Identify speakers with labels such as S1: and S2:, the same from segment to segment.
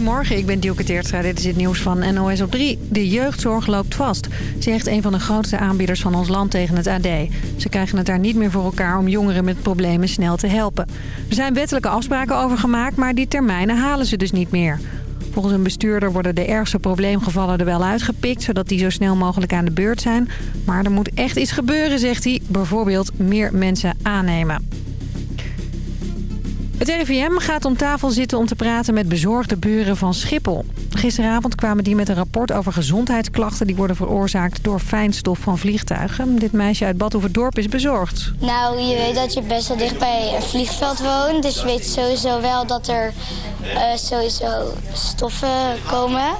S1: Goedemorgen, ik ben Dielke Teertstra. Dit is het nieuws van NOS op 3. De jeugdzorg loopt vast, zegt een van de grootste aanbieders van ons land tegen het AD. Ze krijgen het daar niet meer voor elkaar om jongeren met problemen snel te helpen. Er zijn wettelijke afspraken over gemaakt, maar die termijnen halen ze dus niet meer. Volgens een bestuurder worden de ergste probleemgevallen er wel uitgepikt... zodat die zo snel mogelijk aan de beurt zijn. Maar er moet echt iets gebeuren, zegt hij. Bijvoorbeeld meer mensen aannemen. Het RIVM gaat om tafel zitten om te praten met bezorgde buren van Schiphol. Gisteravond kwamen die met een rapport over gezondheidsklachten... die worden veroorzaakt door fijnstof van vliegtuigen. Dit meisje uit Badhoevedorp is bezorgd.
S2: Nou, je weet dat je best wel dicht bij een vliegveld woont. Dus je weet sowieso wel dat er uh, sowieso stoffen komen.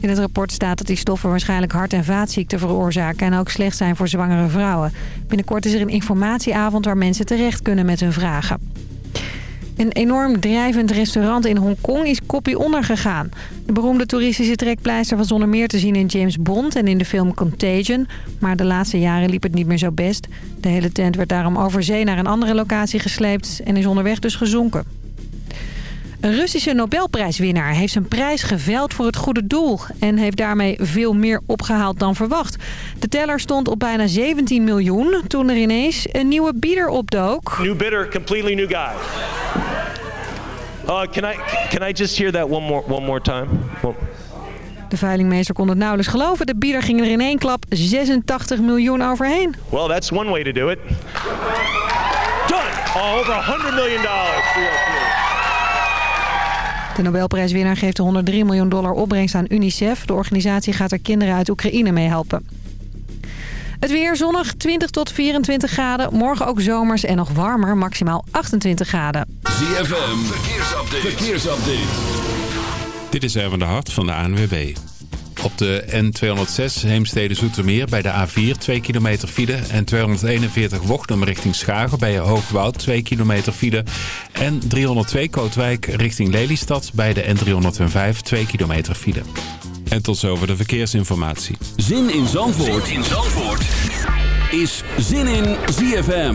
S1: In het rapport staat dat die stoffen waarschijnlijk hart- en vaatziekten veroorzaken... en ook slecht zijn voor zwangere vrouwen. Binnenkort is er een informatieavond waar mensen terecht kunnen met hun vragen. Een enorm drijvend restaurant in Hongkong is koppie ondergegaan. De beroemde toeristische trekpleister was zonder meer te zien in James Bond en in de film Contagion. Maar de laatste jaren liep het niet meer zo best. De hele tent werd daarom over zee naar een andere locatie gesleept en is onderweg dus gezonken. Een Russische Nobelprijswinnaar heeft zijn prijs geveld voor het goede doel... en heeft daarmee veel meer opgehaald dan verwacht. De teller stond op bijna 17 miljoen toen er ineens een nieuwe bieder opdook.
S3: New bidder, completely new guy. Uh, can, I, can I just hear that one more, one more time?
S1: De veilingmeester kon het nauwelijks geloven. De bieder ging er in één klap 86 miljoen overheen.
S3: Well, that's one way to do it. Done! over 100 million dollars.
S1: De Nobelprijswinnaar geeft 103 miljoen dollar opbrengst aan UNICEF. De organisatie gaat er kinderen uit Oekraïne mee helpen. Het weer zonnig, 20 tot 24 graden. Morgen ook zomers en nog warmer, maximaal 28 graden.
S4: ZFM, verkeersupdate. verkeersupdate.
S5: Dit is Erwin de Hart van de ANWB. Op de N206 Heemstede-Zoetermeer bij de A4 2 kilometer file... en 241 Wochtem richting Schagen bij Hoogwoud 2 kilometer file... en 302 Kootwijk richting Lelystad bij de N305 2 kilometer file. En tot zover de verkeersinformatie.
S4: Zin in Zandvoort, zin in Zandvoort. is Zin in ZFM.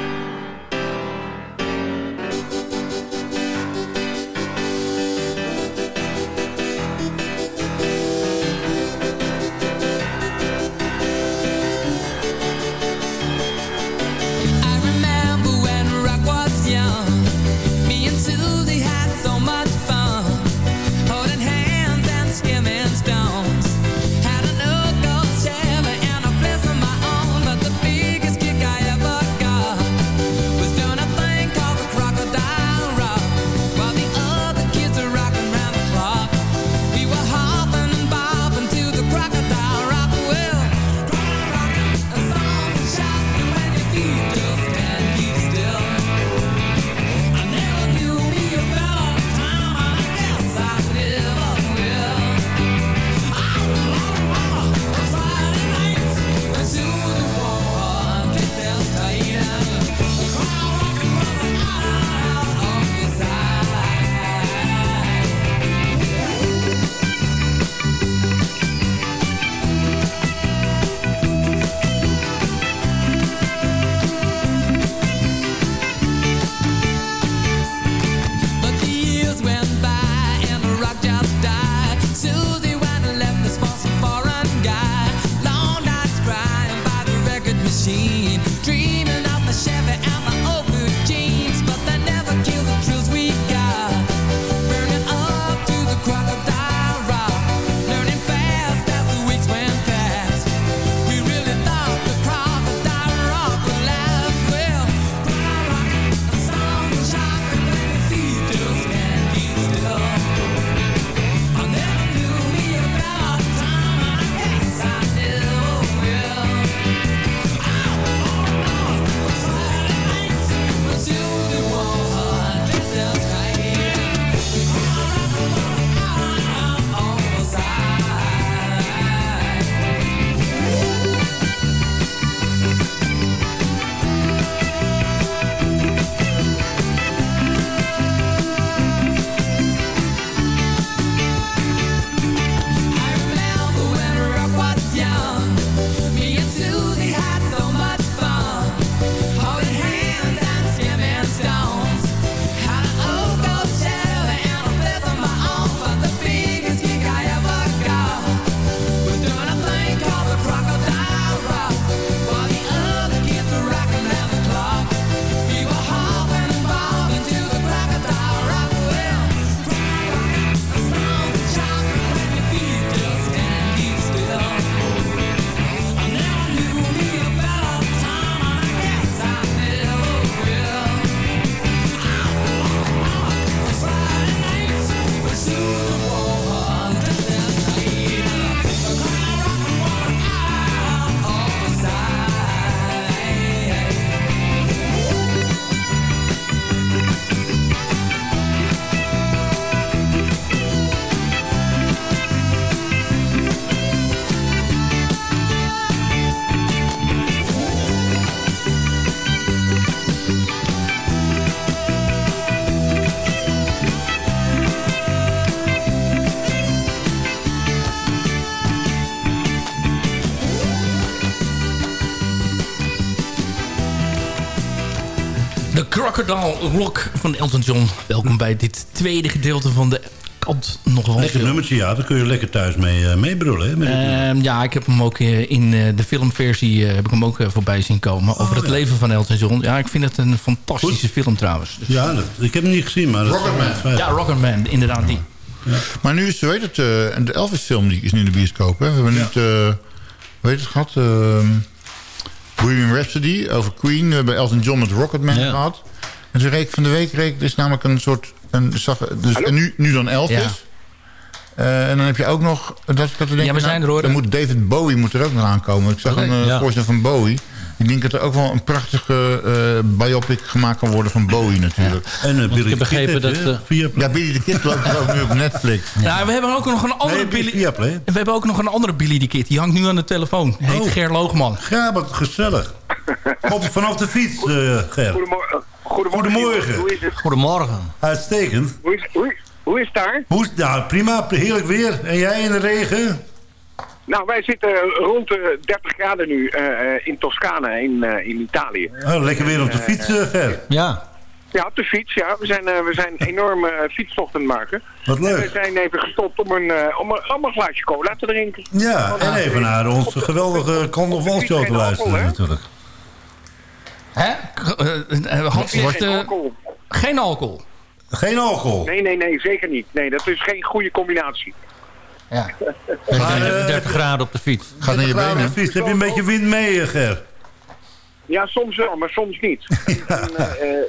S6: Crocodile Rock van Elton John. Welkom bij dit tweede gedeelte van de kant nog wel
S7: Lekker nummertje, ja. Daar kun je lekker thuis mee uh, meebrullen. Hè.
S6: Ehm, ja, ik heb hem ook eh, in eh, de filmversie heb ik hem ook voorbij zien komen. Over het
S7: ja.
S6: leven van Elton John. Ja, ik vind het een fantastische film trouwens. Dus-
S7: Ja, dat, ik heb hem niet gezien, maar...
S8: Rocketman.
S6: ja, Rocketman, inderdaad die.
S8: Maar nu is, heet het, eh, de Elvis-film die is nu in de bioscoop. Hè? We hebben eh hoe heet het gehad? Uh, Bohemian Rhapsody over Queen. We hebben Elton John met Rocketman
S9: Ja.
S8: gehad. En toen reek van de week reek, is namelijk een soort... Een, zag, dus, en nu, nu dan Elvis.
S6: Ja.
S8: Eh, en dan heb je ook nog... Dat, denken,
S6: Ja, we zijn
S8: nou,
S6: er, hoor.
S8: Dan moet David Bowie moet er ook nog aankomen. Ik zag een eh,
S9: Ja.
S8: voorstel van Bowie. Ik denk dat er ook wel een prachtige eh, biopic gemaakt kan worden van Bowie natuurlijk.
S7: En uh, Billy
S9: ik heb
S7: Kid
S9: dat,
S8: Ja, Billy the Kid loopt ook nu op Netflix.
S6: Nou, we hebben ook nog een andere
S7: Nee,
S6: Billy...
S7: via Play.
S6: We hebben ook nog een andere Billy the Kid. Die hangt nu aan de telefoon. Heet
S7: Oh.
S6: Ger Loogman.
S7: Ja, wat gezellig. Komt vanaf de fiets, eh Ger.
S10: Goedemorgen. Goedemorgen.
S7: Goedemorgen.
S10: Hoe is het?
S9: Goedemorgen.
S10: Hoe
S7: Uitstekend.
S10: is, hoe, hoe is het daar?
S7: Hoe is? Ja, prima. Heerlijk weer. En jij in de regen?
S10: Nou, wij zitten rond de 30 graden nu eh, eh, in Toscane, in, eh, in Italië.
S7: Oh, lekker weer om te fietsen, Ger.
S9: Ja.
S10: Ja, op de fiets, ja. We zijn, we zijn enorme uh, fietstocht aan het maken.
S7: Wat
S10: En we
S7: leuk.
S10: zijn even gestopt om een, om een, om een glaasje cola te drinken.
S7: Ja, en even naar onze geweldige carnavalshow te luisteren natuurlijk.
S6: Hè? Eh, eh,
S10: Geen
S6: eh,
S10: alcohol.
S6: geen alcohol.
S7: Geen alcohol.
S10: Nee, nee, nee, zeker niet. Nee, dat is geen goede combinatie.
S6: Ja.
S7: Maar, eh,
S9: 30 graden op de fiets.
S8: Gaat naar je benen.
S7: fiets. Heb je een beetje wind mee, Ger?
S10: Ja, soms wel, maar soms niet. En,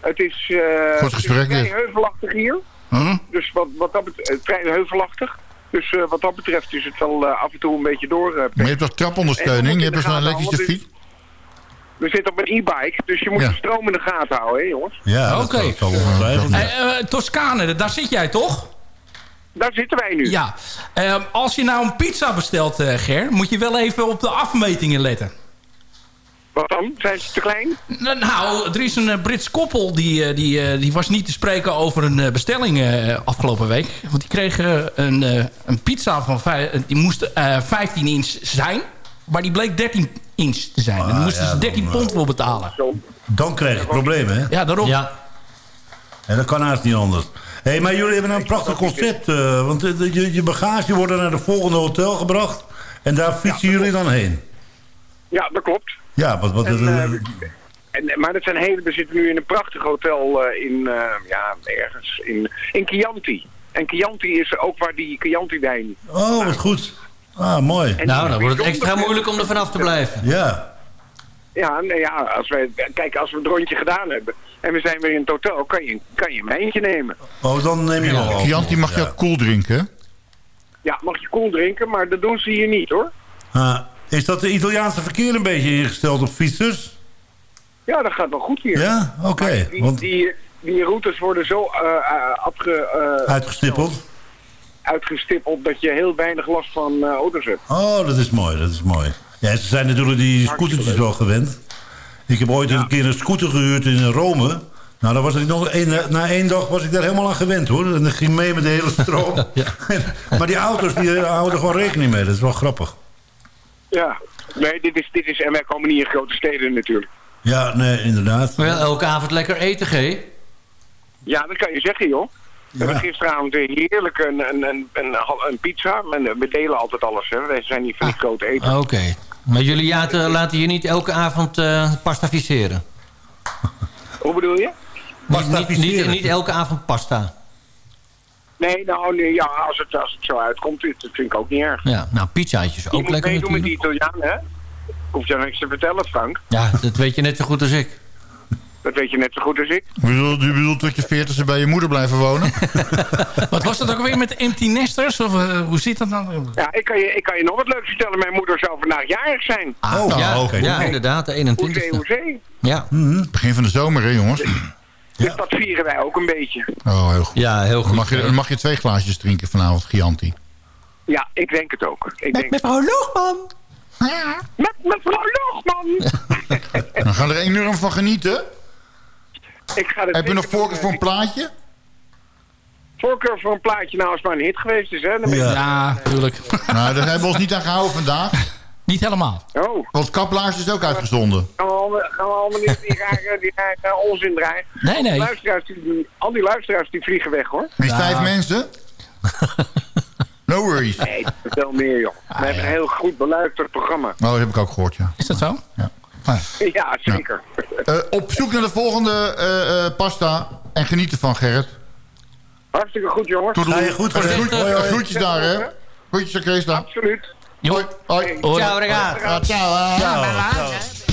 S10: het is, eh,
S8: Goed
S10: het is vrij heuvelachtig hier.
S6: Hm?
S10: Dus wat, wat dat betreft, vrij heuvelachtig. Dus eh, wat dat betreft is het wel eh, af en toe een beetje door. eh,
S8: Maar je hebt toch trapondersteuning? Je hebt dus een elektrische fiets?
S10: We zitten op een e-bike, dus je moet
S8: Ja.
S10: de stroom in de gaten houden, hè jongens.
S7: Ja,
S6: Oké.
S7: ongetwijfeld.
S6: Eh, eh, Toscane, daar zit jij toch?
S10: Daar zitten wij nu.
S6: Ja. Ehm, als je nou een pizza bestelt, eh, Ger, moet je wel even op de afmetingen letten.
S10: Wat dan? Zijn ze te klein?
S6: Nou, er is een Brits koppel die, eh, die, eh, die was niet te spreken over een eh, bestelling eh, afgelopen week. Want die kregen een, eh, een pizza van die moest eh, 15 inch zijn. Maar die bleek 13 inch te zijn. en daar
S7: Ah,
S6: moesten
S7: ja,
S6: ze 13
S7: dan,
S6: pond voor betalen.
S7: Dan krijg je problemen, hè?
S6: Ja, daarom.
S9: Ja.
S7: En dat kan haast niet anders. Hé, hey, maar jullie hebben een prachtig concept. eh, want eh, je, je bagage wordt naar de volgende hotel gebracht. En daar fietsen jullie dan heen.
S10: Ja, dat klopt.
S7: Ja, wat... wat
S10: En,
S7: eh,
S10: eh, En, maar dat zijn hele, we zitten nu in een prachtig hotel eh, in, eh, ja, ergens in, in Chianti. En Chianti is ook waar die Chianti-wijn...
S7: oh, wat goed. Ah, mooi.
S10: En
S9: Nou,
S10: die
S9: dan wordt het extra moeilijk om er vanaf te blijven.
S7: Ja.
S10: Ja, nee, ja als wij, kijk, als we het rondje gedaan hebben en we zijn weer in het hotel, kan je, kan je een wijntje nemen.
S7: Oh, dan neem je wel alcohol.
S8: Chianti mag je
S7: Ja.
S8: ook koel drinken.
S10: Ja, mag je koel drinken, maar dat doen ze hier niet hoor.
S7: Ah, is dat de Italiaanse verkeer een beetje ingesteld op fietsers?
S10: Ja, dat gaat wel goed hier.
S7: Ja, oké.
S10: Die,
S7: Want
S10: die, die routes worden zo eh, eh, afge, eh,
S7: uitgestippeld.
S10: Uitgestippeld dat je heel weinig last van eh, auto's hebt.
S7: Oh, dat is mooi, dat is mooi. Ja, ze zijn natuurlijk die scootertjes wel gewend. Ik heb ooit een keer een scooter gehuurd in Rome. Nou, dan was ik nog een, na één dag was ik daar helemaal aan gewend hoor. En dat ging mee met de hele stroom. maar die auto's die houden gewoon rekening mee. Dat is wel grappig.
S10: Ja, nee, dit is, dit is, en wij komen niet in grote steden natuurlijk.
S7: Ja, nee, inderdaad.
S9: Maar wel elke avond lekker eten, G.
S10: Ja, dat kan je zeggen joh. We hebben gisteravond weer heerlijk een, een, een, een, een pizza. En we delen altijd alles, hè. Wij zijn niet van die grote eten.
S9: Oké. Maar jullie laten, laten je niet elke avond eh pasta viseren?
S10: Hoe bedoel je?
S9: Niet, niet, niet,
S7: viseren.
S9: niet elke avond pasta.
S10: Nee, nou, nee, ja, als het, als het zo uitkomt, dat vind ik ook niet erg.
S9: Ja, nou, pizzaatjes
S10: Je
S9: ook
S10: moet
S9: lekker
S10: meedoen met die
S9: natuurlijk.
S10: Italianen, hè? Hoef je niks te vertellen, Frank.
S9: Ja, dat weet je net zo goed als ik.
S10: Dat weet je net zo goed als ik.
S8: Je bedoelt, je bedoelt dat je veertigste bij je moeder blijven wonen?
S6: Wat was dat ook weer met empty nesters? Of, eh, hoe zit dat nou?
S10: Ja, ik kan, je, ik kan je nog wat leuks vertellen. Mijn moeder zou vandaag jarig zijn.
S8: Oh,
S9: Ah, ja,
S8: oké.
S9: ja, inderdaad, de
S10: Hoezee,
S9: 21ste.
S10: hoezee.
S9: Ja.
S8: Begin van de zomer, hè jongens?
S10: Dus dat vieren wij ook een beetje.
S8: Oh, heel goed.
S9: ja, heel goed.
S8: mag, je, mag je twee glaasjes drinken vanavond, Chianti.
S10: Ja, ik denk het ook. Ik denk,
S9: mevrouw Loogman.
S10: met mevrouw Loogman!
S8: Dan gaan we er enorm van genieten.
S10: Ik ga het
S8: Heb je nog voorkeur voor een plaatje?
S10: Voorkeur voor een plaatje, nou als het maar een hit geweest is, hè? Dan ben je-
S7: Ja.
S6: Ja, tuurlijk.
S8: Nou, daar hebben we ons niet aan gehouden vandaag.
S6: Niet helemaal.
S10: Oh,
S8: Want Kaplaars is ook uitgezonden.
S10: gaan we allemaal niet die rare, die rare onzin draaien.
S6: Nee, nee.
S10: Al die, luisteraars die, al die luisteraars die vliegen weg, hoor.
S8: Met vijf mensen? no worries.
S10: Nee, veel meer, joh. We hebben een heel goed beluisterd programma.
S8: Oh, dat heb ik ook gehoord, ja.
S6: Is dat zo?
S8: Ja.
S10: Ja, zeker.
S8: Eh, op zoek naar de volgende eh, eh, pasta. En geniet ervan, Gerrit.
S10: Hartstikke goed, jongens.
S8: Tot
S11: goed. Hoi, hoi.
S8: Groetjes daar, hè. Groetjes aan Kees daar.
S10: Absoluut.
S8: Hoi. Hoi.
S9: Ciao, ragazzi.
S8: Ja, ciao. hè.
S11: Ciao, ciao.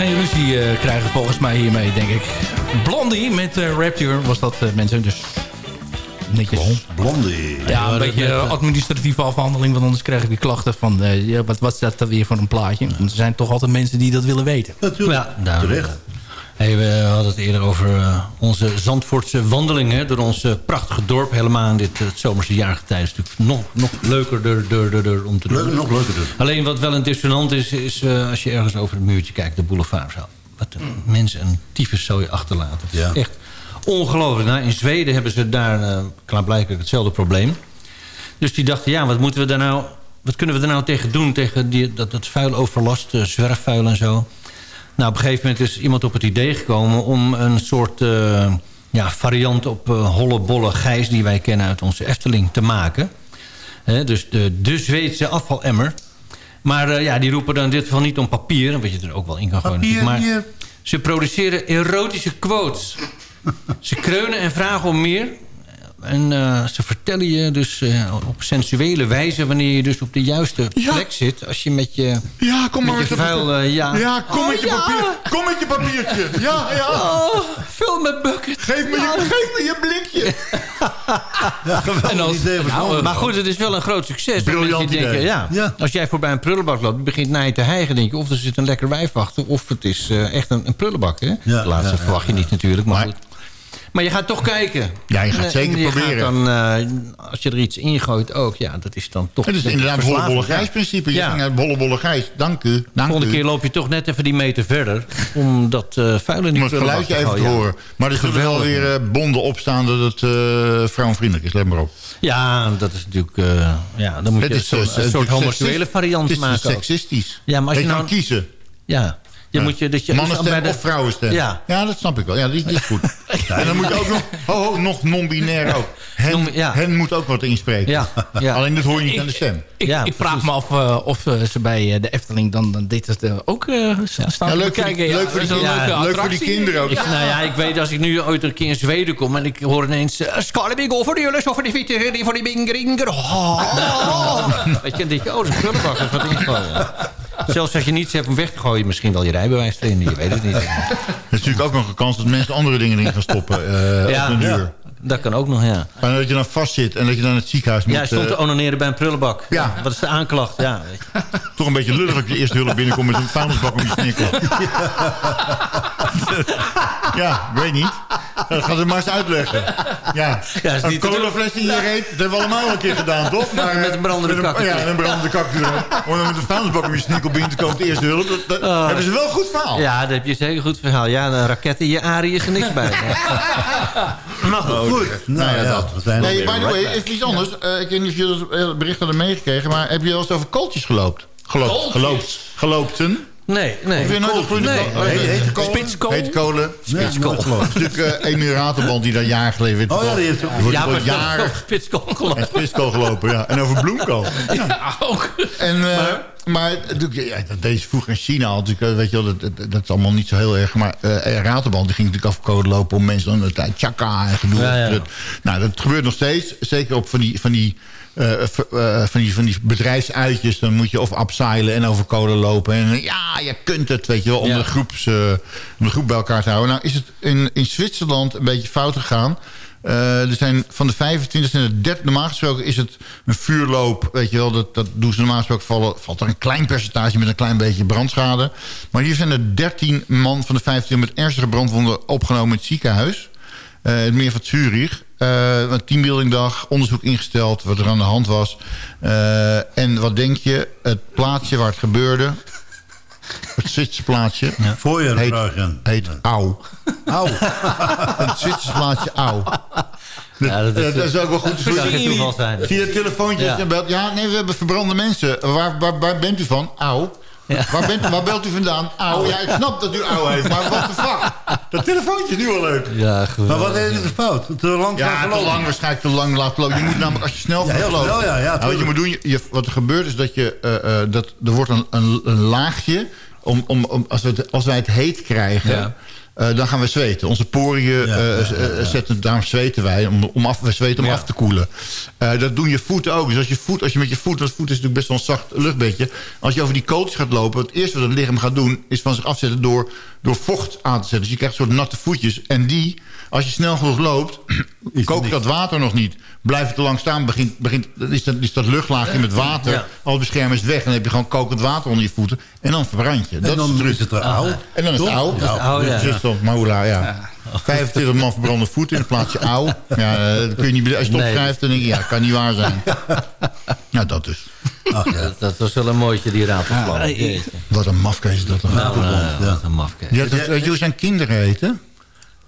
S6: Geen ruzie eh, krijgen volgens mij hiermee, denk ik. Blondie met eh, Rapture was dat, eh, mensen. Dus netjes.
S7: Blondie.
S6: Ja, een beetje administratieve afhandeling. Want anders krijg ik weer klachten van... eh, ja, wat, wat is dat weer voor een plaatje? Want er zijn toch altijd mensen die dat willen weten.
S9: Ja, duidelijk. Hey, we hadden het eerder over eh, onze Zandvoortse wandelingen... door ons eh, prachtige dorp. Helemaal in dit eh, het zomerse jaargetij. is natuurlijk nog, nog leuker door, door, door, door om te doen.
S7: Leuk, nog leuker.
S9: Alleen wat wel interessant is... is eh, als je ergens over het muurtje kijkt, de boulevard. Zo, wat mensen een tyfus zou je achterlaten. Is. Echt ongelooflijk. Nou, in Zweden hebben ze daar klaarblijkelijk hetzelfde probleem. Dus die dachten, ja, wat moeten we daar nou... Wat kunnen we er nou tegen doen? Tegen die, dat, dat vuiloverlast, eh, zwerfvuil en zo. Nou, op een gegeven moment is iemand op het idee gekomen... om een soort eh, ja, variant op eh, holle bolle gijs... die wij kennen uit onze Efteling te maken. Dus de, de Zweedse afvalemmer. Maar eh, ja, die roepen dan in dit geval niet om papier... wat je er ook wel in kan gooien.
S7: Papier,
S9: maar
S7: hier.
S9: ze produceren erotische quotes. ze kreunen en vragen om meer. En eh, ze vertellen je dus eh, op sensuele wijze... wanneer je dus op de juiste plek zit... als je met je,
S8: Ja, kom maar
S9: met je
S8: met de
S9: vuil... eh, ja,
S8: Ja, kom met je papier. Kom met je papiertje. Ja, ja.
S9: Oh, vul mijn bucket.
S8: Geef me je, geef me je blikje.
S6: En als, nou,
S9: maar goed, het is wel een groot succes.
S8: Briljant
S9: die denken,
S8: idee.
S9: ja,
S7: Ja.
S9: Als jij voorbij een prullenbak loopt, begint naar je te hijgen... denk je, of er zit een lekker wijf achter... of het is eh, echt een, een prullenbak. Hè?
S7: Ja,
S9: de laatste
S7: ja, ja,
S9: verwacht je niet natuurlijk, maar,
S8: Maar-
S9: goed. Maar je gaat toch kijken.
S8: Ja, je gaat
S9: En,
S8: zeker
S9: en je
S8: proberen.
S9: Gaat dan, eh, als je er iets ingooit ook, ja, dat is dan toch...
S8: Het is inderdaad bolle bolle
S9: ja.
S8: principe. Je
S9: Ja.
S8: ging bolle bolle. Dank u.
S9: De
S8: Dank
S9: volgende
S8: u.
S9: keer loop je toch net even die meter verder... om dat eh vuil in die
S8: Om het
S9: prullenbak
S8: geluidje
S9: te
S8: even te
S9: gooien.
S8: horen. Maar er zullen wel weer eh, bonden opstaan dat het eh vrouwenvriendelijk is. Let maar op.
S9: Ja, dat is natuurlijk... eh, ja, dan moet
S8: Het
S9: je
S8: is,
S9: een,
S8: eh,
S9: soort- een
S8: het
S9: soort
S8: is
S9: homoseksuele variant
S8: Het is
S9: maken.
S8: seksistisch.
S9: Ja, maar als
S8: je
S9: je
S8: kan
S9: nou-
S8: kiezen.
S9: Ja. Je
S8: Ja.
S9: moet je, dat je
S8: Mannenstem
S9: de-
S8: of vrouwenstem.
S9: Ja.
S8: ja, dat snap ik wel. Ja, die, die is goed. En dan moet je ook nog, ho, ho, nog non-binair ook. Hen,
S9: Non- ja.
S8: hen moet ook wat inspreken.
S9: Ja, ja.
S8: Alleen dat hoor je niet aan de stem.
S6: ik,
S9: Ja,
S6: ik vraag me af eh, of eh, ze bij eh, de Efteling dan, dan dit eh, ook eh, staan
S8: leuk voor die- leuk voor die
S6: is
S8: leuk voor die kinderen ook.
S9: Ik, nou ja, ik weet als ik nu ooit een keer in Zweden kom... en ik hoor ineens... Uh, Skalebig over de jullie, over die fietsen, die voor die bingeringer. Oh. Weet je, dan denk je, oh, dat is een prullenbak. dat is wat. Zelfs als je niets hebt om weg te gooien... misschien wel je rijbewijs erin, je weet het niet.
S8: Er is natuurlijk ook nog een kans dat mensen andere dingen erin gaan stoppen. eh
S9: Ja,
S8: op een duur.
S9: Dat kan ook nog, ja.
S8: Maar dat je dan vast zit en dat je dan het ziekenhuis moet...
S9: Ja, stond te
S8: eh,
S9: onaneren bij een prullenbak.
S8: Ja.
S9: Wat is de aanklacht? Ja, weet je.
S8: toch een beetje lullig dat je eerst hulp binnenkomt met een vuilnisbak om je snikken. ja, weet niet. Dat gaat het maar eens uitleggen. Ja,
S9: Ja, is
S8: een colafles in je reet, dat hebben we allemaal al een keer gedaan, toch? Maar,
S9: Met een brandende kak.
S8: Ja, met een brandende kak. Om dan met een vuilnisbak om je snikkel binnen te komen, de eerste hulp. Dat, dat hebben ze wel een goed verhaal.
S9: Oh. Ja, daar heb je zeker goed verhaal. Ja, een raket in je arie is er niks bij.
S7: Goed. Nou ja, dat. we zijn
S8: Nee, by the way, even iets anders. Eh, ik weet niet of jullie dat eh, bericht hadden meegekregen... maar heb je wel eens over kooltjes geloopt? Geloopt. Geloopt. Geloopten?
S9: Nee, nee.
S8: Of je nooit groene
S9: Nee.
S8: kool- He- hete kolen?
S6: Spitskool?
S8: Hete kolen.
S9: Spitskool.
S8: Natuurlijk uh, Emiel Raterband die daar jaren geleden...
S7: Oh ja, die heeft-
S8: wordt
S9: Ja, maar
S8: jaren
S9: spitskool
S8: en
S9: gelopen.
S8: spitskool gelopen. Ja. En over bloemkool.
S6: Ja, ook.
S8: En, eh, maar natuurlijk, ja, dat deed ze vroeger in China al. natuurlijk, eh, weet je wel, dat, dat, dat is allemaal niet zo heel erg. Maar eh Raterband die ging natuurlijk af code lopen om mensen dan de tijd tjaka en gedoe.
S9: Ja, ja.
S8: Nou, dat gebeurt nog steeds. Zeker op van die, van die, eh, eh, van die, van die bedrijfsuitjes. Dan moet je of upseilen en over code lopen. En eh, ja, je kunt het, weet je wel, om,
S9: Ja.
S8: de, groeps, eh, om de groep bij elkaar te houden. Nou is het in, in Zwitserland een beetje fout gegaan. Eh, er zijn van de 25 zijn er 30. Normaal gesproken is het een vuurloop. Weet je wel, dat, dat doen ze normaal gesproken. Vallen, valt er een klein percentage met een klein beetje brandschade. Maar hier zijn er 13 man van de 25 met ernstige brandwonden opgenomen in het ziekenhuis. Eh, het meer van Zurich. Eh een teambuildingdag, onderzoek ingesteld, wat er aan de hand was. Eh, en wat denk je? Het plaatsje waar het gebeurde... Het Zwitserse plaatsje...
S7: Voor je
S8: heet, heet Au.
S7: Au.
S8: Het Zwitserse plaatsje Au.
S9: Ja, dat is-
S8: Eh, dat is ook wel goed.
S9: Dat zou geen toeval zijn.
S8: Zie je het telefoontje
S9: Ja.
S8: belt? Ja, nee, we hebben verbrande mensen. Waar, waar, waar bent u van? Au. Waar, bent, waar belt u vandaan? Au. Ja, ik snap dat u au heeft, maar what the fuck? Dat telefoontje is nu wel leuk.
S9: Ja,
S7: Maar
S9: geweldig.
S7: wat is de fout? Te lang
S8: Ja, te lang waarschijnlijk te lang laten lopen. Je moet namelijk als je snel
S7: Ja,
S8: gaat
S7: heel
S8: lopen.
S7: snel, ja, ja,
S8: Nou, wat je moet doen, je, je- wat er gebeurt is dat je eh, eh, dat er wordt een, een, een laagje om, om, om als, we het, als wij het heet krijgen.
S9: Ja.
S8: Eh, dan gaan we zweten. Onze poriën
S7: Ja,
S8: eh,
S7: ja,
S8: eh, zetten, daarom zweten wij. Om, om af, we zweten om af te koelen. Dat doen je voeten ook. Dus als je, voet, als je met je voet, want voet is natuurlijk best wel een zacht luchtbedje. Als je over die coach gaat lopen, het eerste wat het lichaam gaat doen... is van zich afzetten door, door vocht aan te zetten. Dus je krijgt een soort natte voetjes. En die, als je snel genoeg loopt, kookt dat water nog niet. Blijf je te lang staan, begint, begint, dan is, dat, is dat luchtlaagje met water...
S9: Ja.
S8: al het beschermen is weg. En dan heb je gewoon kokend water onder je voeten. En dan verbrand je. Dat
S7: En dan
S8: is
S7: het er au.
S8: En dan is het oud.
S7: Ja,
S9: oud, ja.
S8: Dus dan, Maula, ja. 25 man verbrande voeten in plaats van auw. Ja, eh, dat kun je niet, als je het opschrijft, dan denk je, ja, kan niet waar zijn. Ja, dat dus.
S7: Ach, ja.
S9: Dat, dat was wel een mooitje, die ratelplan. Jeetje.
S8: Wat een mafkees is dat dan.
S9: Nou, nou, wat een mafkees.
S8: Ja, dat, weet je hoe zijn kinderen heten?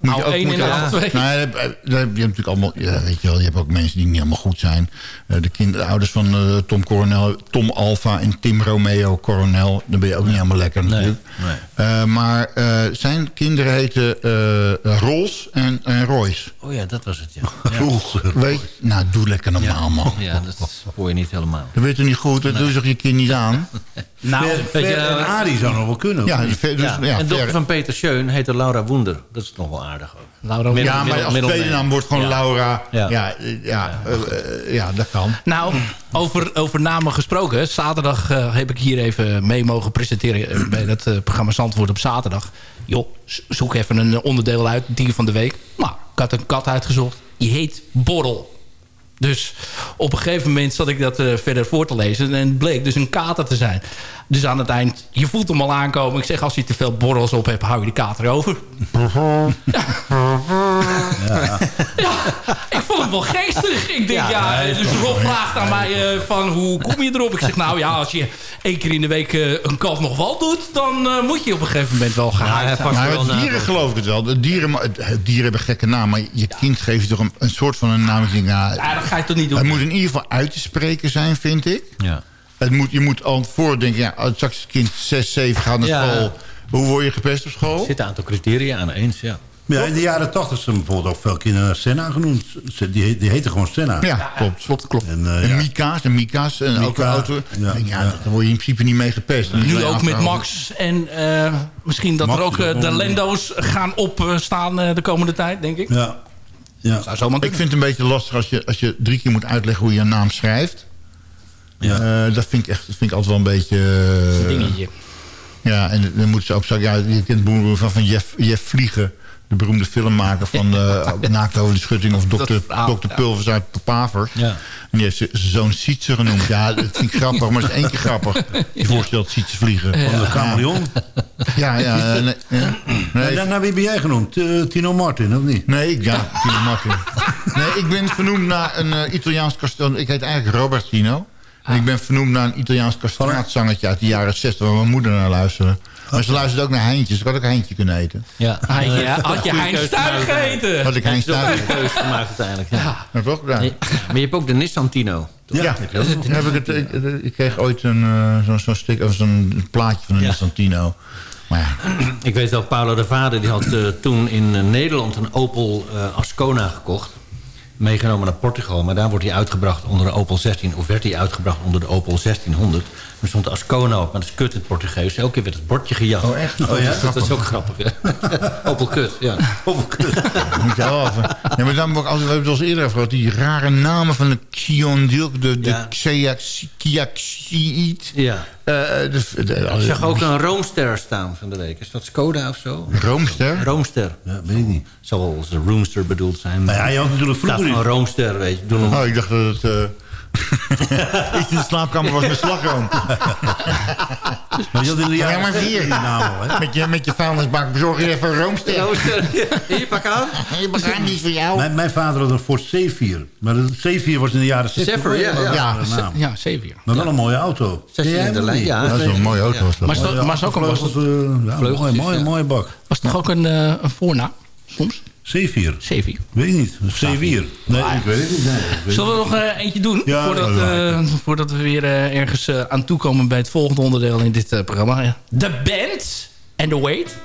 S8: Moet
S6: Nou, één
S8: moet
S6: en
S8: ook-
S6: nou twee.
S8: Nou, ja, daar heb je hebt natuurlijk allemaal... Ja, weet je wel, je hebt ook mensen die niet helemaal goed zijn. Eh, de, kind, de ouders van eh, Tom Coronel, Tom Alfa en Tim Romeo Coronel. Dan ben je ook niet helemaal lekker natuurlijk.
S9: nee.
S8: Eh, maar eh, zijn kinderen heten eh Rolls en, en Royce.
S9: Oh ja, dat was het, ja. ja.
S7: Oeh,
S8: Weet je? Nou, doe lekker normaal, man.
S9: Ja, dat hoor je niet helemaal.
S8: Dat weet je niet goed, dat doe je toch je kind niet aan?
S6: Nou,
S7: Ver,
S9: weet je,
S7: en Arie zou nog wel kunnen.
S8: Ja, dus,
S9: Ja.
S8: ja,
S9: en dochter van Peter Schön heette Laura Woender. Dat is nog wel aardig ook.
S6: Laura
S9: Middel-
S8: ja, maar als tweede naam wordt gewoon
S9: Ja.
S8: Laura. Ja,
S9: Ja.
S8: ja, ja, eh, eh, ja, dat kan.
S6: Nou, over, over namen gesproken. Zaterdag eh, heb ik hier even mee mogen presenteren... bij het eh, programma Zandvoort op zaterdag. Joh, zoek even een onderdeel uit, dier van de week. Nou, ik had een kat uitgezocht. Die heet Borrel. Dus op een gegeven moment zat ik dat verder voor te lezen. En het bleek dus een kater te zijn. Dus aan het eind, je voelt hem al aankomen. Ik zeg, als je te veel borrels op hebt, hou je die kater over. Ja, ik vond hem wel geestig. Ik denk, ja, dus Rob vraagt aan mij eh, van hoe kom je erop? Ik zeg, nou ja, als je één keer in de week eh, een kalf nog wel doet... dan eh, moet je op een gegeven moment wel gaan.
S9: Ja, wel na.
S8: dieren geloof ik het wel. De dieren, dieren hebben gekke naam. Maar je kind geeft je toch een, een soort van een naam. Ja,
S6: Ja, dat ga je toch niet doen?
S8: het moet in ieder geval uit te spreken zijn, vind ik.
S9: Ja.
S8: Het moet, je moet al voor denken, ja, als straks het kind 6, 7 gaat naar
S9: Ja.
S8: school. Hoe word je gepest op school?
S9: Er zitten een aantal criteria aan eens, ja.
S7: Ja, in de jaren tachtig zijn bijvoorbeeld ook veel kinderen Senna genoemd. Ze- Die, die heten gewoon Senna.
S8: Ja, klopt. klopt, klopt.
S7: En, eh,
S8: En. Mika's en Mika's en ook een
S7: Mika,
S8: auto.
S7: ja,
S8: Ja, daar word je in principe niet mee gepest.
S6: Nu ook met. Max. En eh, misschien dat
S7: Max
S6: er ook eh,
S7: ook
S6: de Lendo's gaan opstaan eh, de komende tijd, denk ik.
S7: Ja. ja.
S6: Zou zomaar
S8: Ik vind het een beetje lastig als je, als je drie keer moet uitleggen hoe je een naam schrijft.
S7: Ja.
S8: Eh, dat vind ik echt dat vind ik altijd wel een beetje...
S6: een
S8: eh,
S6: dingetje.
S8: Ja, en dan moeten ze ook zeggen... Ja, je kent boeren van, van Jeff, Jeff Vliegen. De beroemde filmmaker van uh, Naakt over de Schutting... of Dr.
S6: verhaal,
S8: Dr.
S6: ja.
S8: Pulvers uit Paver.
S9: Ja.
S8: En die heeft zijn zoon Sietse genoemd. Ja, dat vind ik grappig, maar dat is één keer grappig. Je voorstelt Sietse vliegen.
S7: Van de chameleon.
S8: Ja, ja. Nee, ja. nee,
S7: En naar wie ben jij genoemd? Tino Martin, of niet?
S8: Nee, ik- ja, Tino Martin. Nee, ik ben vernoemd naar een Italiaans kasteel. Ik heet eigenlijk Robertino. En ik ben vernoemd naar een Italiaans kastraatzangertje uit de jaren 60... waar mijn moeder naar luisterde. Maar ze luisterde ook naar Heintjes. Ik had ook Heintje kunnen eten.
S9: Ja.
S6: Had je, had je Heinz
S9: gemaakt.
S6: gegeten?
S8: Had ik Heinz
S9: Dat keuze gemaakt uiteindelijk. Ja.
S8: Heb ik ook gedaan.
S9: Nee, Maar je hebt ook de Nissan Tino.
S8: Ja, dan heb ik, het, ik, ik kreeg ooit een, eh, zo'n zo'n stick, of zo'n plaatje van een
S9: Ja.
S8: Nissan Tino. Maar ja,
S9: Ik weet wel, Paulo de Vader die had eh, toen in eh, Nederland een Opel Ascona gekocht. Meegenomen naar Portugal. Maar daar wordt hij uitgebracht onder de Opel 16. Of werd hij uitgebracht onder de Opel 1600. Er stond Ascona op, maar dat is kut in het Portugees. Elke keer werd het bordje gejat.
S8: Oh, echt?
S9: Oh,
S8: Oh,
S9: ja? Dat is ook grappig, hè? Opel kut, ja.
S7: Opel kut.
S8: moet je. Ja, maar dan, we hebben het al eerder gehad. Die rare namen van de Kyondil, de, de
S9: Ja.
S8: Xiaxiit.
S9: ja.
S8: Eh, de, de,
S9: Ik zag ook een Roomster staan van de week. Is dat Skoda of zo?
S8: Roomster?
S9: Roomster.
S7: Ja, weet ik niet.
S9: Zal wel als Roomster bedoeld zijn.
S7: Nou ja, je had natuurlijk
S9: staat
S7: vroeger...
S9: van Roomster, weet je.
S8: Oh, ik dacht dat het in de slaapkamer was mijn slagroom.
S7: maar je had
S8: ja, maar vier.
S7: 4.
S8: Met, je, met je vuilnisbak bezorg je even een roomster. roomster.
S9: Hier, pak aan.
S8: Hier, pak aan, voor jou.
S7: Mijn, mijn vader had een Ford C4. Maar de C4 was in de jaren 60.
S9: Zephyr, ja. Ja,
S8: ja,
S12: ja C4.
S7: Maar wel een mooie auto.
S9: in de lijn, ja.
S8: Dat is een mooie auto. Was dat.
S12: Maar, is ook een
S7: eh, mooie, bak.
S12: Was toch ook eh, een voornaam, soms?
S7: C4. Weet niet. C4. Ah, nee, ik weet het niet.
S12: Zullen we nog eh, eentje doen?
S7: Ja,
S12: voordat, eh, voordat we weer eh, ergens aan toekomen bij het volgende onderdeel in dit programma. De Band and the Wait.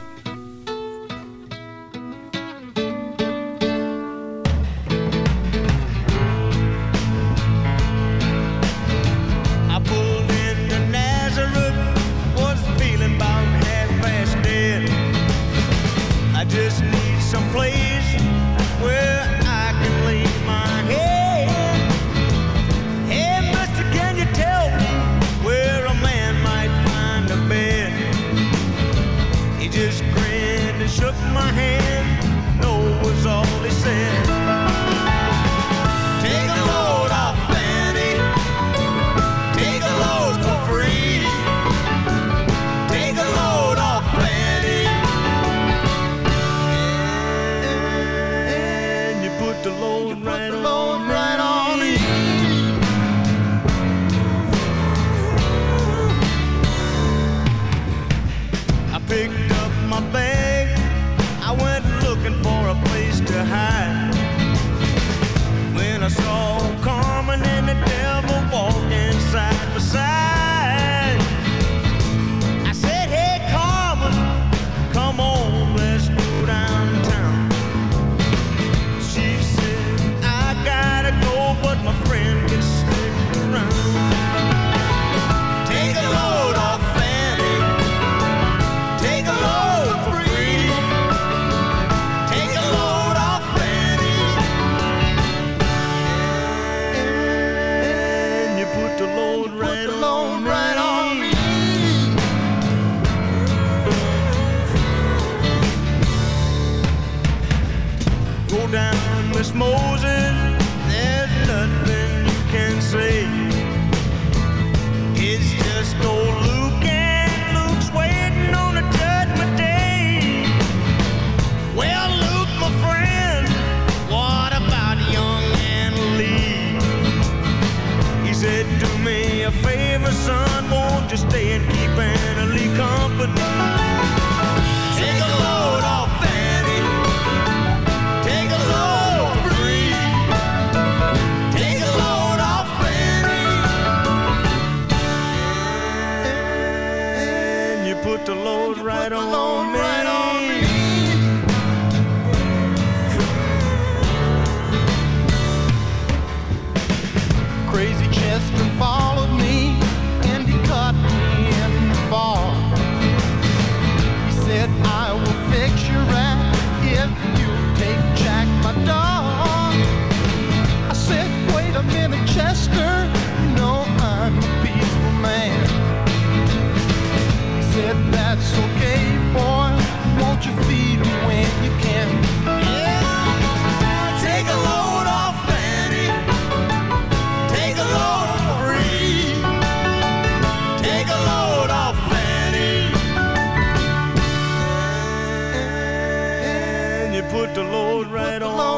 S13: road right on.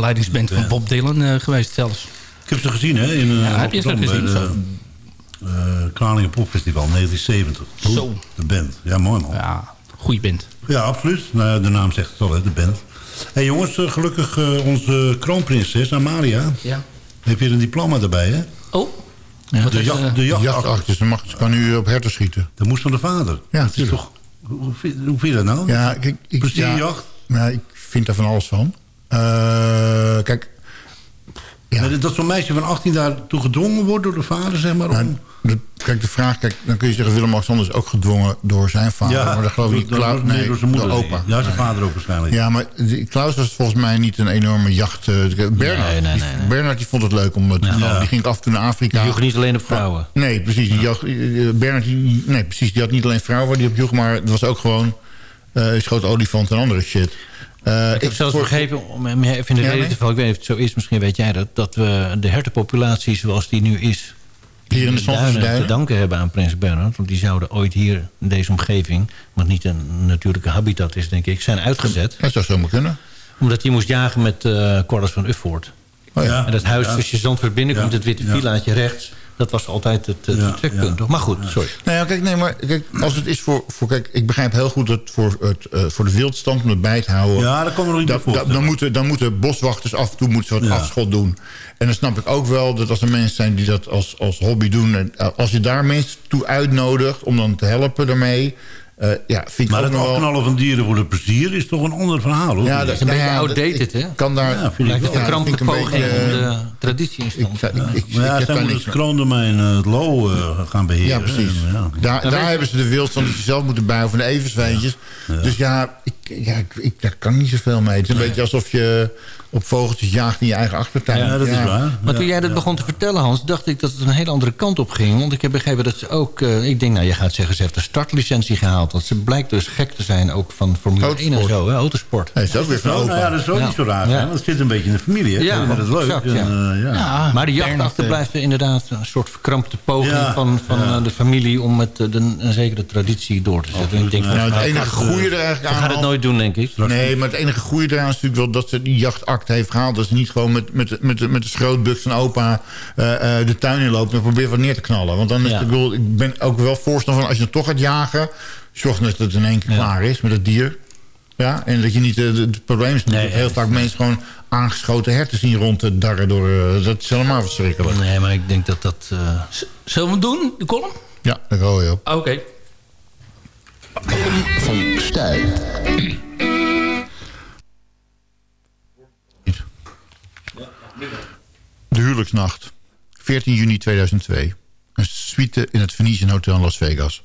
S6: Begeleidingsband van Bob Dylan eh, geweest zelfs.
S7: Ik heb ze gezien, hè? In, uh,
S6: Ja, heb je ze
S7: Rotterdam
S6: gezien?
S7: de, eh, Kralingen Popfestival 1970.
S6: Zo.
S7: De band. Ja, mooi man.
S6: Ja, goede band.
S7: Ja, absoluut. Nou, ja, de naam zegt het al, hè, de band. hey, jongens, eh, gelukkig eh, onze kroonprinses Amalia.
S6: Ja.
S7: Heb je een diploma erbij, hè?
S6: Oh.
S7: de,
S6: is,
S7: jacht,
S6: eh,
S7: de
S8: mag, ze kan nu op herten schieten.
S7: Dat moest van de vader.
S8: Ja,
S7: dat is
S8: tuurlijk.
S7: toch... Hoe, hoe vind je dat nou?
S8: Ja, ik,
S7: Plezierjacht?
S8: Ja, ja, ik vind daar van alles van. Eh, kijk,
S7: Maar Dat zo'n meisje van 18 daartoe gedwongen wordt door de vader, zeg maar. Om...
S8: de, kijk, de vraag, kijk, dan kun je zeggen... Willem-Alexander is ook gedwongen door zijn vader. maar dat geloof ik niet.
S7: door,
S8: Klaus-
S7: door, nee, door zijn moeder.
S8: door opa.
S7: Ja, zijn vader ook waarschijnlijk.
S8: Ja, maar die- Klaus was volgens mij niet een enorme jacht... eh, Bernard,
S9: nee, nee,
S8: die- Bernard die vond het leuk om doen. Die ging af en toe naar Afrika.
S9: Die joeg niet alleen op vrouwen.
S8: Nee, precies. Die jacht, eh, Bernard, die, nee, precies. Die had niet alleen vrouwen waar die op joeg... maar het was ook gewoon eh schoot olifant en andere shit. Eh,
S9: ik heb zelfs begrepen, om hem even in de
S8: Ja,
S9: reden
S8: nee?
S9: te vallen... ik weet niet of het zo is, misschien weet jij dat... dat we de hertenpopulatie zoals die nu is...
S8: Hier in de Zandvoortse Duinen?
S9: te danken hebben aan Prins Bernhard. Want die zouden ooit hier in deze omgeving... wat niet een natuurlijke habitat is, denk ik... zijn uitgezet.
S8: Dat zou zomaar kunnen.
S9: Omdat hij moest jagen met eh Cordes van Ufvoort.
S8: Oh ja.
S9: En dat huis,
S8: Ja.
S9: als je Zandvoort binnenkomt...
S8: Ja.
S9: het witte
S8: Ja.
S9: villaatje rechts... dat was altijd het, het vertrekpunt. toch? Maar goed, sorry.
S8: Nou ja, kijk, nee, maar kijk, als het is voor, voor... Kijk, ik begrijp heel goed dat voor, het, eh, voor de wildstand, om het bij te houden...
S7: Ja, daar komen we nog niet
S8: da- da- dan, moeten, dan moeten boswachters af en toe moeten ze wat
S7: Ja.
S8: afschot doen. En dan snap ik ook wel dat als er mensen zijn die dat als, als hobby doen... En, eh, als je daar mensen toe uitnodigt om dan te helpen daarmee... eh, ja, vind ik
S7: Maar
S8: ook
S7: het
S8: wel...
S7: afknallen van dieren voor het plezier is toch een ander verhaal, hoor.
S8: Ja, dat is een beetje outdated,
S9: hè?
S8: Kan daar...
S7: Ja, vind ik
S9: een
S8: een
S9: poging
S8: beetje,
S9: om
S8: eh,
S9: de traditie in stand te houden.
S7: ja,
S8: ik heb
S7: zij
S8: daar
S7: moeten het kroondomein, eh, het eh, gaan beheren.
S8: Ja, precies.
S7: En, ja.
S8: Daar, hebben ze de ze zelf moeten buigen van de everswijntjes. Dus ja, ik, ja ik, ik, daar kan niet zoveel mee. Het is een beetje alsof je op vogeltjes jaagt in je eigen achtertuin.
S7: Ja, dat is waar.
S9: Maar toen jij dat
S7: ja.
S9: begon te vertellen, Hans... dacht ik dat het een hele andere kant op ging. Want ik heb begrepen dat ze ook... eh, ik denk, nou, je gaat zeggen, ze heeft een startlicentie gehaald. Want ze blijkt dus gek te zijn, ook van Formule 1 en
S8: Autosport.
S9: zo. Hè, autosport.
S8: Hij is ook weer van
S7: Oh, nou ja,
S8: opa.
S7: dat is ook
S9: Ja.
S7: niet zo raar. Want Het zit een beetje in de familie, hè?
S9: Ja,
S7: dat is leuk.
S9: exact,
S7: En,
S9: ja.
S7: eh, ja.
S6: Ja,
S9: Maar de jachtacte
S6: eh,
S9: blijft inderdaad een soort verkrampte poging...
S7: Ja,
S9: van, van
S7: ja.
S9: de familie om het, eh, de, een zekere traditie door te zetten. En ik denk,
S8: Nou, het enige goede er eigenlijk aan...
S9: gaat het nooit doen, denk ik.
S8: Nee, maar het enige goede eraan is natuurlijk wel dat ze die heeft gehaald. Dat ze niet gewoon met, met, met, de- met de schrootbuks van opa eh, eh, de tuin in loopt en probeert wat neer te knallen. Want dan is
S9: Ja.
S8: het, ik, bedoel, ik ben ook wel voorstander van als je het toch gaat jagen, zorg dat het in één keer
S9: Ja.
S8: klaar is met het dier. Ja, en dat je niet... eh, de- Het probleem is natuurlijk dat heel vaak mensen gewoon aangeschoten herten zien rond te darren. Door, dat is helemaal verschrikkelijk.
S9: Nee, maar ik denk dat dat... eh,
S6: Zullen we het doen, de column?
S8: Ja, daar gooi je op.
S6: Oké.
S8: Van Stijl. De huwelijksnacht. 14 juni 2002. Een suite in het Venetian Hotel in Las Vegas.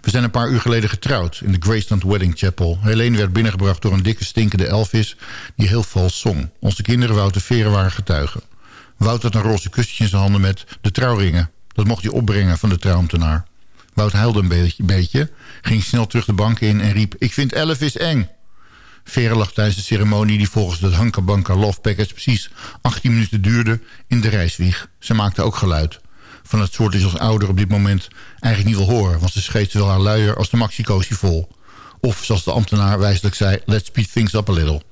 S8: We zijn een paar uur geleden getrouwd in de Graceland Wedding Chapel. Helene werd binnengebracht door een dikke stinkende Elvis... die heel vals zong. Onze kinderen Wouter Veren waren getuigen. Wout had een roze kussentje in zijn handen met de trouwringen. Dat mocht hij opbrengen van de trouwambtenaar. Wout huilde een beetje, beetje, ging snel terug de bank in en riep... Ik vind Elvis eng. Veren lag tijdens de ceremonie die volgens de Hanka Banka Love Package precies 18 minuten duurde in de reiswieg. Ze maakte ook geluid. Van het soort is als ouder op dit moment eigenlijk niet wil horen... want ze scheet zowel haar luier als de maxicosi vol. Of, zoals de ambtenaar wijselijk zei, let's speed things up a little.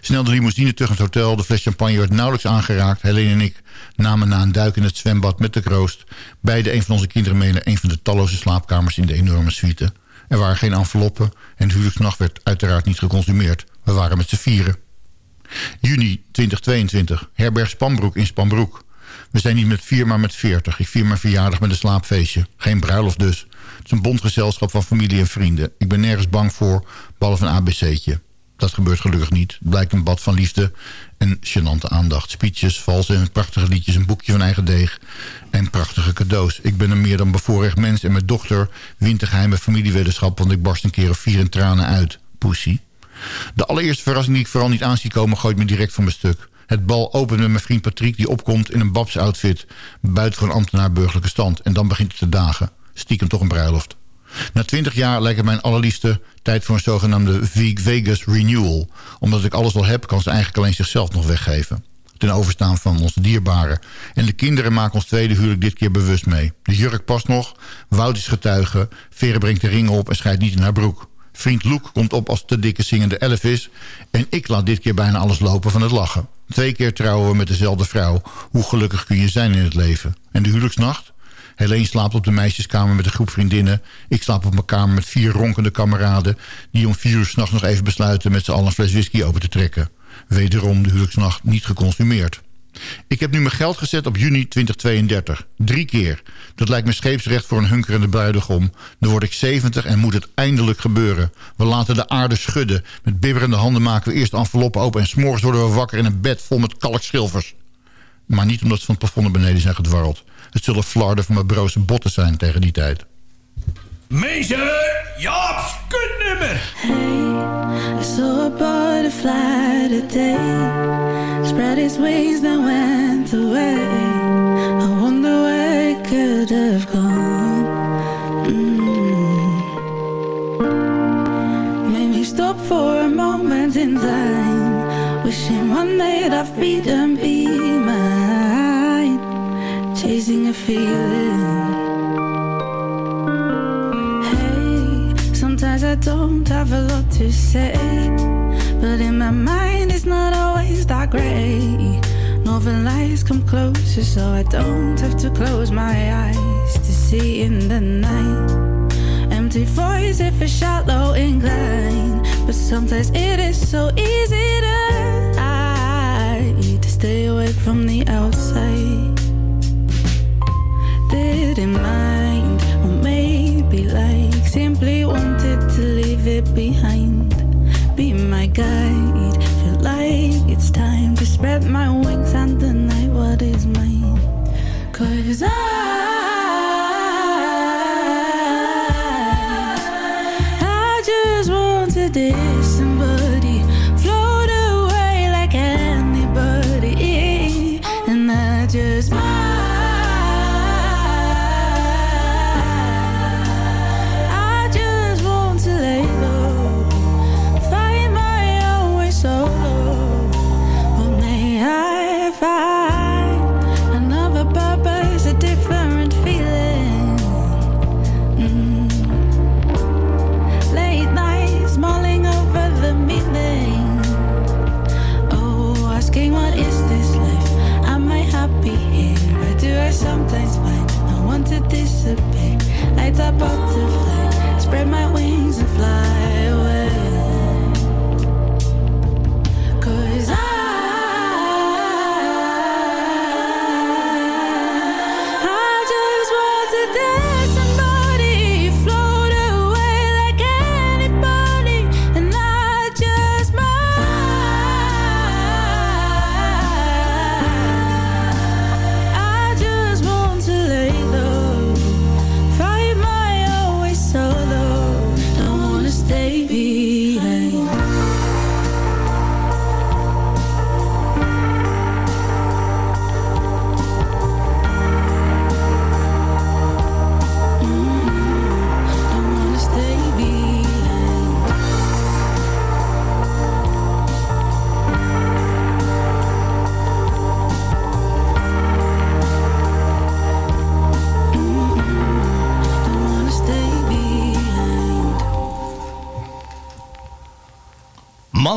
S8: Snel de limousine terug naar het hotel. De fles champagne werd nauwelijks aangeraakt. Helene en ik namen na een duik in het zwembad met de kroost... beide een van onze kinderen mee naar een van de talloze slaapkamers in de enorme suite. Er waren geen enveloppen en de huwelijksnacht werd uiteraard niet geconsumeerd. We waren met z'n vieren. Juni 2022. Herberg Spanbroek in Spanbroek. We zijn niet met vier, maar met veertig. Ik vier mijn verjaardag met een slaapfeestje. Geen bruiloft dus. Het is een bondgezelschap van familie en vrienden. Ik ben nergens bang voor, behalve een ABC'tje. Dat gebeurt gelukkig niet. Blijkt een bad van liefde en gênante aandacht. Speeches, valse en prachtige liedjes, een boekje van eigen deeg... en prachtige cadeaus. Ik ben een meer dan bevoorrecht mens... en mijn dochter wint de geheime familieweddenschap... want ik barst een keer of vier in tranen uit. Pussy. De allereerste verrassing die ik vooral niet aan zie komen... gooit me direct van mijn stuk. Het bal opent met mijn vriend Patrick... die opkomt in een babs-outfit... buitengewoon ambtenaar burgerlijke stand. En dan begint het te dagen. Stiekem toch een bruiloft. Na twintig jaar lijkt het mijn allerliefste tijd voor een zogenaamde Ve- Vegas renewal. Omdat ik alles al heb, kan ze eigenlijk alleen zichzelf nog weggeven. Ten overstaan van onze dierbaren. En de kinderen maken ons tweede huwelijk dit keer bewust mee. De jurk past nog, Wout is getuige, Vere brengt de ringen op en scheidt niet in haar broek. Vriend Loek komt op als de dikke zingende Elvis... en ik laat dit keer bijna alles lopen van het lachen. Twee keer trouwen we met dezelfde vrouw. Hoe gelukkig kun je zijn in het leven? En de huwelijksnacht? Helene slaapt op de meisjeskamer met een groep vriendinnen. Ik slaap op mijn kamer met vier ronkende kameraden... die om vier uur s'nachts nog even besluiten... met z'n allen een fles whisky open te trekken. Wederom de huwelijksnacht niet geconsumeerd. Ik heb nu mijn geld gezet op juni 2032. Drie keer. Dat lijkt me scheepsrecht voor een hunkerende bruidegom. Dan word ik 70 en moet het eindelijk gebeuren. We laten de aarde schudden. Met bibberende handen maken we eerst enveloppen open... en s'morgens worden we wakker in een bed vol met kalkschilvers. Maar niet omdat ze van het plafond naar beneden zijn gedwarreld. Het zullen flarden van mijn broze botten zijn tegen die tijd.
S12: Meester, Jaap's kutnummer.
S11: I saw a butterfly today Spread its wings then went away I wonder where it could have gone mm. Made me stop for a moment in time Wishing one day that freedom be mine Chasing a feeling. Hey, Sometimes I don't have a lot to say But in my mind it's not always that great. Northern lights come closer so I don't have to close my eyes To see in the night. Empty voice if a shallow incline But sometimes it is so easy to hide. To stay away from the outside Didn't mind. Or maybe like Simply wanted to leave it behind. Be my guide. Feel like it's time to spread my wings And deny what is mine. Cause I I A butterfly, spread my wings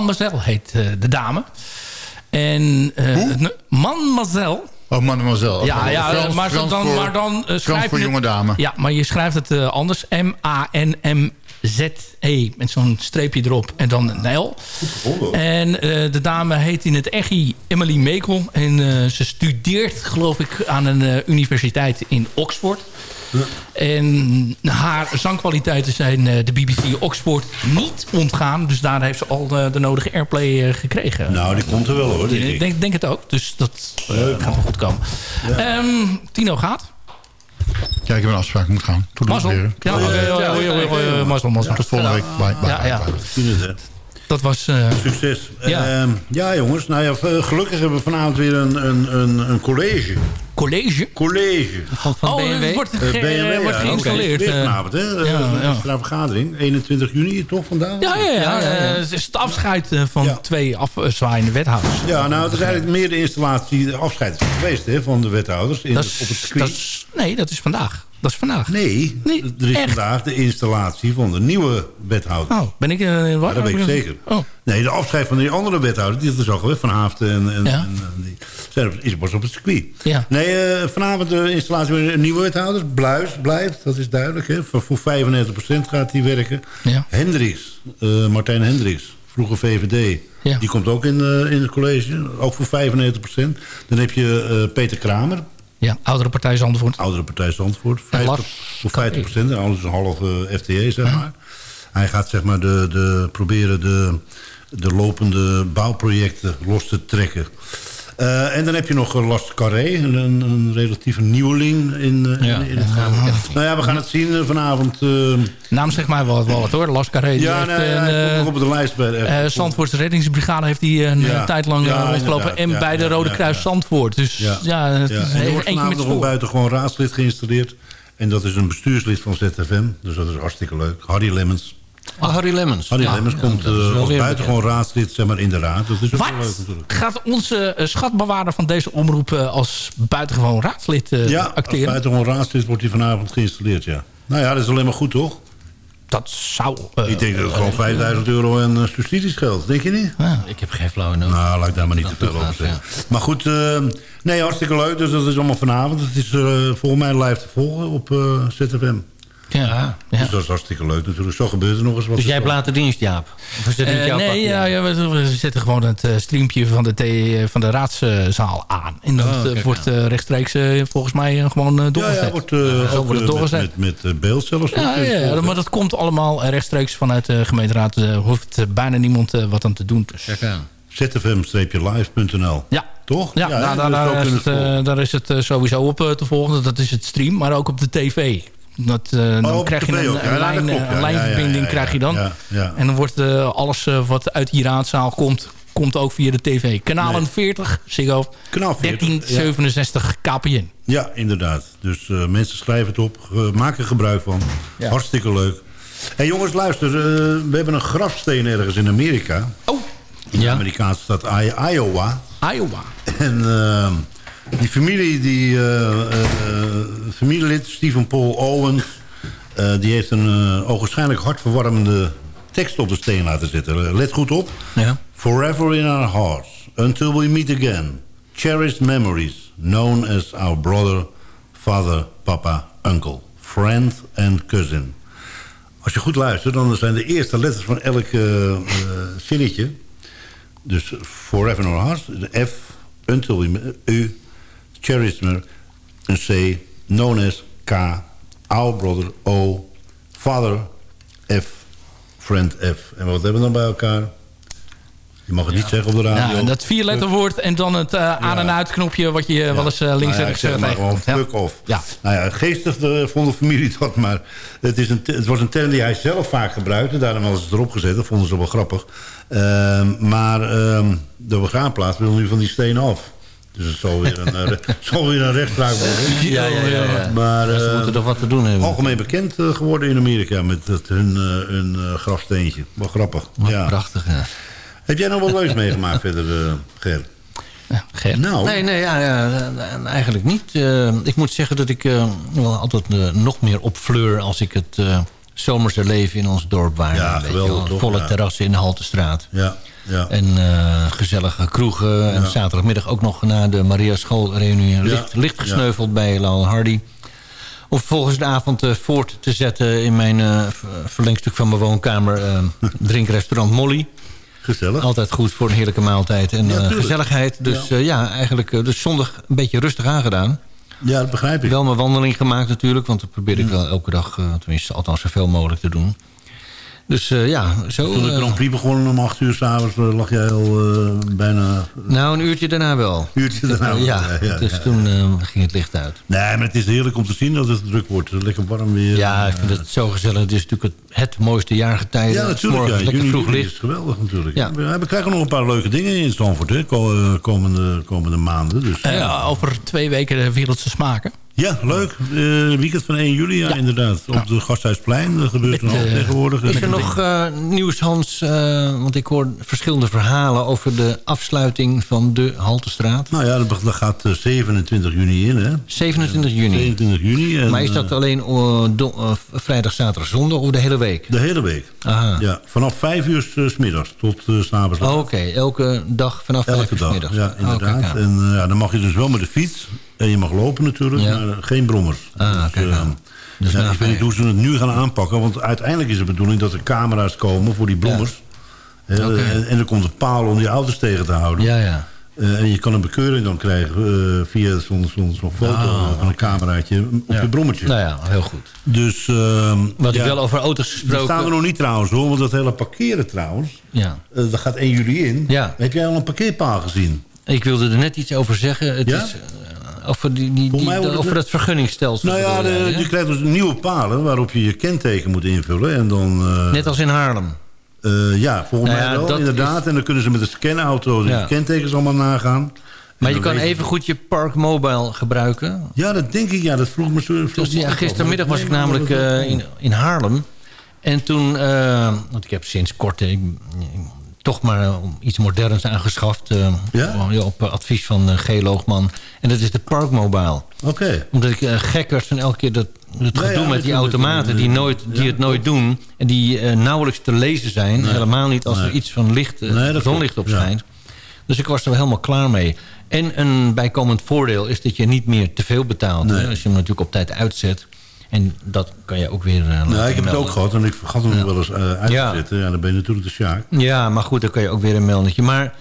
S6: Mademoiselle heet eh, de dame. En eh, Mademoiselle.
S8: Oh, mademoiselle.
S6: Ja, ja
S8: Frans-
S6: maar,
S8: Frans
S6: dan,
S8: voor-
S6: maar dan eh, schrijf
S8: voor
S6: je
S8: jonge dame.
S6: Ja, maar je schrijft het eh, anders. M-A-N-M-Z-E. Met zo'n streepje erop en dan een L. En eh, de dame heet in het echi Emily Mekel. En eh, ze studeert, geloof ik, aan een eh, universiteit in Oxford. En haar zangkwaliteiten zijn eh, de BBC Oxford niet ontgaan. Dus daar heeft ze al de, de nodige airplay eh, gekregen.
S7: Nou, die komt er wel hoor, denk
S6: Ik denk, denk het ook. Dus dat eh, gaat wel goed komen. Ehm, Tino gaat.
S8: Ja, ik heb een afspraak. Ik moet gaan. Tot
S6: Mazzel. Ja, oké, mazzel, mazzel.
S8: Tot volgende week. Bye, bye,
S6: Ja, ja.
S8: bye, bye.
S6: Dat was... eh,
S7: Succes.
S6: Ja.
S7: Ja. ja, jongens. Nou ja, gelukkig hebben we vanavond weer een, een, een, een college.
S6: College?
S7: College.
S9: Van, van
S6: Oh,
S9: BMW?
S6: het wordt,
S7: Eh,
S6: ge-
S7: BMW,
S6: wordt
S7: ja.
S6: geïnstalleerd. Eh.
S7: vanavond, hè?
S6: ja,
S7: Ja,
S6: ja.
S7: Extra vergadering. 21 juni, toch vandaag?
S6: Ja, ja, ja. eh, Het is het afscheid eh, van twee afzwaaiende wethouders.
S7: Ja, nou, het is eigenlijk meer de installatie, de afscheid is geweest hè, van de wethouders in, op het circuit.
S6: nee, dat is vandaag. Dat is vandaag?
S7: Nee, er is vandaag de installatie van de nieuwe wethouder.
S6: Oh, ben ik uh, in
S7: ja, dat weet ik zeker.
S6: Oh.
S7: Nee, de afscheid van die andere wethouder, die is al geweest, Van Haafden en, en,
S6: Ja.
S7: en, en die zijn is pas op het circuit.
S6: Ja.
S7: Nee, eh, vanavond de installatie van een nieuwe wethouder. Bluis blijft, dat is duidelijk. Hè. Voor, voor 95% gaat hij werken.
S6: Ja.
S7: Hendricks, eh, Martijn Hendricks, vroeger VVD.
S6: Ja.
S7: Die komt ook in, in het college, ook voor 95%. Dan heb je Peter Kramer,
S6: Ja, oudere partij Zandvoort.
S7: oudere partij Zandvoort.
S6: En
S7: 50,
S6: Lars
S7: voor 50 procent. Is een halve FTE, zeg maar. Hij gaat zeg maar de, de, proberen de, de lopende bouwprojecten los te trekken. Eh, en dan heb je nog eh, Lars Carré, een, een, relatieve nieuweling in, eh,
S6: Ja.
S7: in, in het geheel. Nou ja, we gaan het zien vanavond. eh,
S6: Naam zeg maar wel, wel wat hoor. Las Carré.
S7: ja,
S6: heeft
S7: nee,
S6: een,
S7: hij
S6: eh,
S7: komt nog op de lijst bij.
S6: eh, Zandvoortse reddingsbrigade heeft hij een
S7: Ja.
S6: tijd lang
S7: Ja,
S6: rondgelopen. En
S7: Ja,
S6: bij de Rode
S7: ja,
S6: Kruis
S7: ja.
S6: Zandvoort. Dus ja,
S7: Ja.
S6: het
S7: Ja.
S6: is
S7: En er wordt
S6: met
S7: vanavond nog een
S6: spoor.
S7: buitengewoon raadslid geïnstalleerd. En dat is een bestuurslid van ZFM. Dus dat is hartstikke leuk. Harry Lemmens.
S9: Oh, Harry Lemmens.
S7: Harry
S9: Ja,
S7: Lemmens
S9: ja,
S7: komt
S9: wel
S7: als buitengewoon raadslid zeg maar, in de raad. Dat is ook wel leuk natuurlijk.
S6: Gaat onze eh, schatbewaarder van deze omroep eh, als buitengewoon raadslid eh,
S7: Ja, als
S6: acteren?
S7: buitengewoon raadslid wordt hij vanavond geïnstalleerd, ja. Nou ja, dat is alleen maar goed, toch?
S6: Dat zou...
S7: ik denk dat het gewoon 5000 euro en uh, subsidies geldt. Denk je niet?
S9: Ik heb geen flauwe noot.
S7: Nou, laat ik daar maar niet te veel over zeggen. Maar goed, eh, nee, hartstikke leuk. Dus dat is allemaal vanavond. Het is volgens mij live te volgen op ZFM.
S6: Ja,
S7: Dus dat is hartstikke leuk natuurlijk. Zo gebeurt er nog eens wat.
S9: Dus jij hebt later dienst, Jaap? Of is het niet
S6: Eh,
S9: jouw
S6: nee,
S9: pakje?
S6: ja, ja, we, we zetten gewoon het eh, streampje van de, thee- van de raadszaal aan. En dat
S9: Oh,
S6: eh,
S9: kijk
S6: wordt eh, rechtstreeks eh, volgens mij eh, gewoon uh,
S7: Ja,
S6: doorgezet.
S7: ja, wordt, eh,
S6: Zo
S7: ook,
S6: wordt het
S7: eh,
S6: doorgezet.
S7: met, met, met eh, beeld zelfs.
S6: Ja,
S7: eh,
S6: ja, ja, maar dat komt allemaal eh, rechtstreeks vanuit de gemeenteraad. Er hoeft eh, bijna niemand eh, wat aan te doen. Dus.
S7: zfm-live.nl.
S6: Ja.
S7: Toch?
S6: Ja, nou, daar,
S7: Dus
S6: daar, is het, eh, daar is het eh, sowieso op eh, te volgen. Dat is het stream, maar ook op de tv. Dat, eh, dan
S7: Oh,
S6: krijg je een.
S7: Ja,
S6: lijn,
S7: ja.
S6: lijnverbinding
S7: Ja, ja, ja,
S6: krijg je dan.
S7: ja, ja.
S6: En dan wordt eh, alles eh, wat uit die raadzaal komt, komt ook via de tv. Kanalen
S7: Nee.
S6: 40, Ziggo,
S7: Kanaal 40,
S6: 1367 KPN.
S7: Ja, inderdaad. Dus mensen schrijven het op, maken er gebruik van.
S6: Ja.
S7: Hartstikke leuk. hey, jongens, luister. we hebben een grafsteen ergens in Amerika.
S6: Oh.
S7: In de
S9: Ja.
S7: Amerikaanse stad I- Iowa.
S6: Iowa.
S7: En eh, die familie, die eh, eh, eh, familielid Stephen Paul Owens... die heeft een uh, ogenschijnlijk hartverwarmende tekst op de steen laten zetten. Let goed op.
S9: Ja.
S7: Forever in our hearts, until we meet again. Cherished memories, known as our brother, father, papa, uncle, friend and cousin. Als je goed luistert, dan zijn de eerste letters van elk uh, uh, zinnetje... dus forever in our hearts, de F, until we... U, cherished memories, een C, known as K, our brother, O, father, F, friend F. En wat hebben we dan bij elkaar? Je mag het niet zeggen op de radio.
S6: Ja, dat vier letterwoord en dan het uh, aan- en uitknopje... wat je wel eens uh, links
S7: nou ja,
S6: en rechts tegenkomt.
S7: fuck off.
S6: Ja.
S7: Nou ja, geestig uh, vond de familie dat, maar het, is een, het was een term die hij zelf vaak gebruikte. Daarom hadden ze het erop gezet, dat vonden ze wel grappig. Uh, maar de begraafplaats wil nu van die steen af. Dus het zal weer een, uh, zal weer een rechtspraak worden.
S9: Ja, ja, ja. ja.
S7: Maar uh,
S9: moeten toch wat te doen hebben.
S7: Algemeen bekend uh, geworden in Amerika met hun, hun grafsteentje. Wel grappig.
S9: Wat
S7: ja.
S9: prachtig, ja.
S7: Heb jij nog wat leuks meegemaakt verder, Ger?
S6: Ger.
S7: Nou.
S9: Nee, nee ja, ja, eigenlijk niet. Ik moet zeggen dat ik wel altijd nog meer opfleur... als ik het zomerse leven in ons dorp waar.
S7: Ja, geweldig toch?
S9: Volle
S7: ja.
S9: terrassen in de Haltestraat.
S7: Ja, ja.
S9: En gezellige kroegen. En zaterdagmiddag ook nog na de Maria Schoolreunie... licht, licht gesneuveld bij Lal Hardy. Om vervolgens de avond voort te zetten... in mijn verlengstuk van mijn woonkamer... drinkrestaurant Molly...
S7: Gezellig.
S9: Altijd goed voor een heerlijke maaltijd en gezelligheid. Dus ja, ja eigenlijk dus zondag een beetje rustig aangedaan.
S7: Ja, dat begrijp ik.
S9: Wel mijn wandeling gemaakt natuurlijk. Want dat probeer ik wel elke dag, tenminste althans zoveel mogelijk te doen. Dus ja, zo...
S7: Toen de Grand Prix begonnen om acht uur s'avonds lag jij al bijna...
S9: Nou, een uurtje daarna wel.
S7: Een uurtje daarna
S9: ja, ja, ja, dus ja, toen ging het licht uit.
S7: Nee, maar het is heerlijk om te zien dat het druk wordt. Lekker warm weer.
S9: Ja, ik vind het zo gezellig. Het is natuurlijk het, het mooiste jaargetijde.
S7: Ja, natuurlijk. Ja.
S9: lekker
S7: juni,
S9: vroeg licht.
S7: is geweldig natuurlijk. Ja. We, we, krijgen nog een paar leuke dingen in Stanford hè, komende, komende maanden. Dus,
S6: uh, over twee weken de wereldse smaken.
S7: Ja, leuk. Eh, weekend van 1 juli, ja, inderdaad. Op de Gasthuisplein. Dat gebeurt er
S9: eh,
S7: tegenwoordig.
S9: Is er nog eh, nieuws, Hans? want ik hoor verschillende verhalen over de afsluiting van de Haltestraat.
S7: Nou ja, dat gaat eh, 27 juni in, hè?
S9: 27 juni.
S7: 27 juni. En,
S9: maar is dat alleen do- eh, vrijdag, zaterdag, zondag of de hele week?
S7: De hele week.
S9: Aha.
S7: Ja, vanaf 5 uur 's, middags tot uh, s'avonds.
S9: Oh, Oké, elke dag vanaf vijf
S7: Elke
S9: uur 's
S7: dag,
S9: middags.
S7: ja, inderdaad. en ja, dan mag je dus wel met de fiets. En je mag lopen natuurlijk,
S9: Ja.
S7: maar eh, geen brommers.
S9: Ah, kijk
S7: eh,
S9: aan. Dus
S7: ja,
S9: na
S7: ik weet niet hoe ze het nu gaan aanpakken. Want uiteindelijk is de bedoeling dat er camera's komen voor die brommers. Hè,
S9: Oké.
S7: en, en er komt een paal om die auto's tegen te houden.
S9: Ja, ja.
S7: Eh, en je kan een bekeuring dan krijgen eh, via zo'n zo'n foto
S9: Ah.
S7: van een cameraatje op
S9: Ja.
S7: je brommetje.
S9: Nou ja, heel goed.
S7: Dus, ehm,
S9: Wat ik
S7: ja,
S9: wel over auto's
S7: We
S9: gesproken...
S7: staan er nog niet trouwens hoor, want dat hele parkeren trouwens,
S9: Ja.
S7: eh, dat gaat 1 juli in.
S9: Ja.
S7: Heb jij al een parkeerpaal gezien?
S9: Ik wilde er net iets over zeggen. Het
S7: Ja?
S9: is, eh, over die, die, die,
S7: wordt het
S9: over
S7: net-
S9: het vergunningstelsel.
S7: Nou ja, de- je krijgt dus nieuwe palen waarop je je kenteken moet invullen. En dan, eh,
S9: Net als in Haarlem.
S7: eh, ja, volgens
S9: Nou
S7: mij wel, inderdaad. En dan kunnen ze met de scanauto
S9: Ja.
S7: de kentekens allemaal nagaan.
S9: Maar je kan even goed je Park Mobile gebruiken.
S7: Ja, dat denk ik. Ja, dat vroeg me zo. vroeg
S9: Dus ja, gistermiddag was ik namelijk eh, in, in Haarlem. En toen, want ik heb sinds kort ik- toch maar eh, iets moderns aangeschaft. eh,
S7: Ja?
S9: op- advies van uh, G. Loogman. En dat is de Park Mobile.
S7: Oké.
S9: Omdat ik eh, gek werd van elke keer dat, het
S7: Ja,
S9: gedoe
S7: ja,
S9: met die automaten die, nooit, die
S7: Ja,
S9: het nooit doen. En die eh, nauwelijks te lezen zijn.
S7: Nee.
S9: Helemaal niet als er
S7: Nee.
S9: iets van licht, eh,
S7: Nee,
S9: zonlicht op
S7: ja.
S9: schijnt. Dus ik was er helemaal klaar mee. En een bijkomend voordeel is dat je niet meer te veel betaalt.
S7: Nee.
S9: Hè, als je hem natuurlijk op tijd uitzet. En dat kan je ook weer eh, laten
S7: Nou, ik heb het ook gehad en ik vergat hem wel eens eh, uit te
S9: Ja.
S7: zetten. Ja, dan ben je natuurlijk de sjaak.
S9: Ja, maar goed, dan kan je ook weer een meldetje. Maar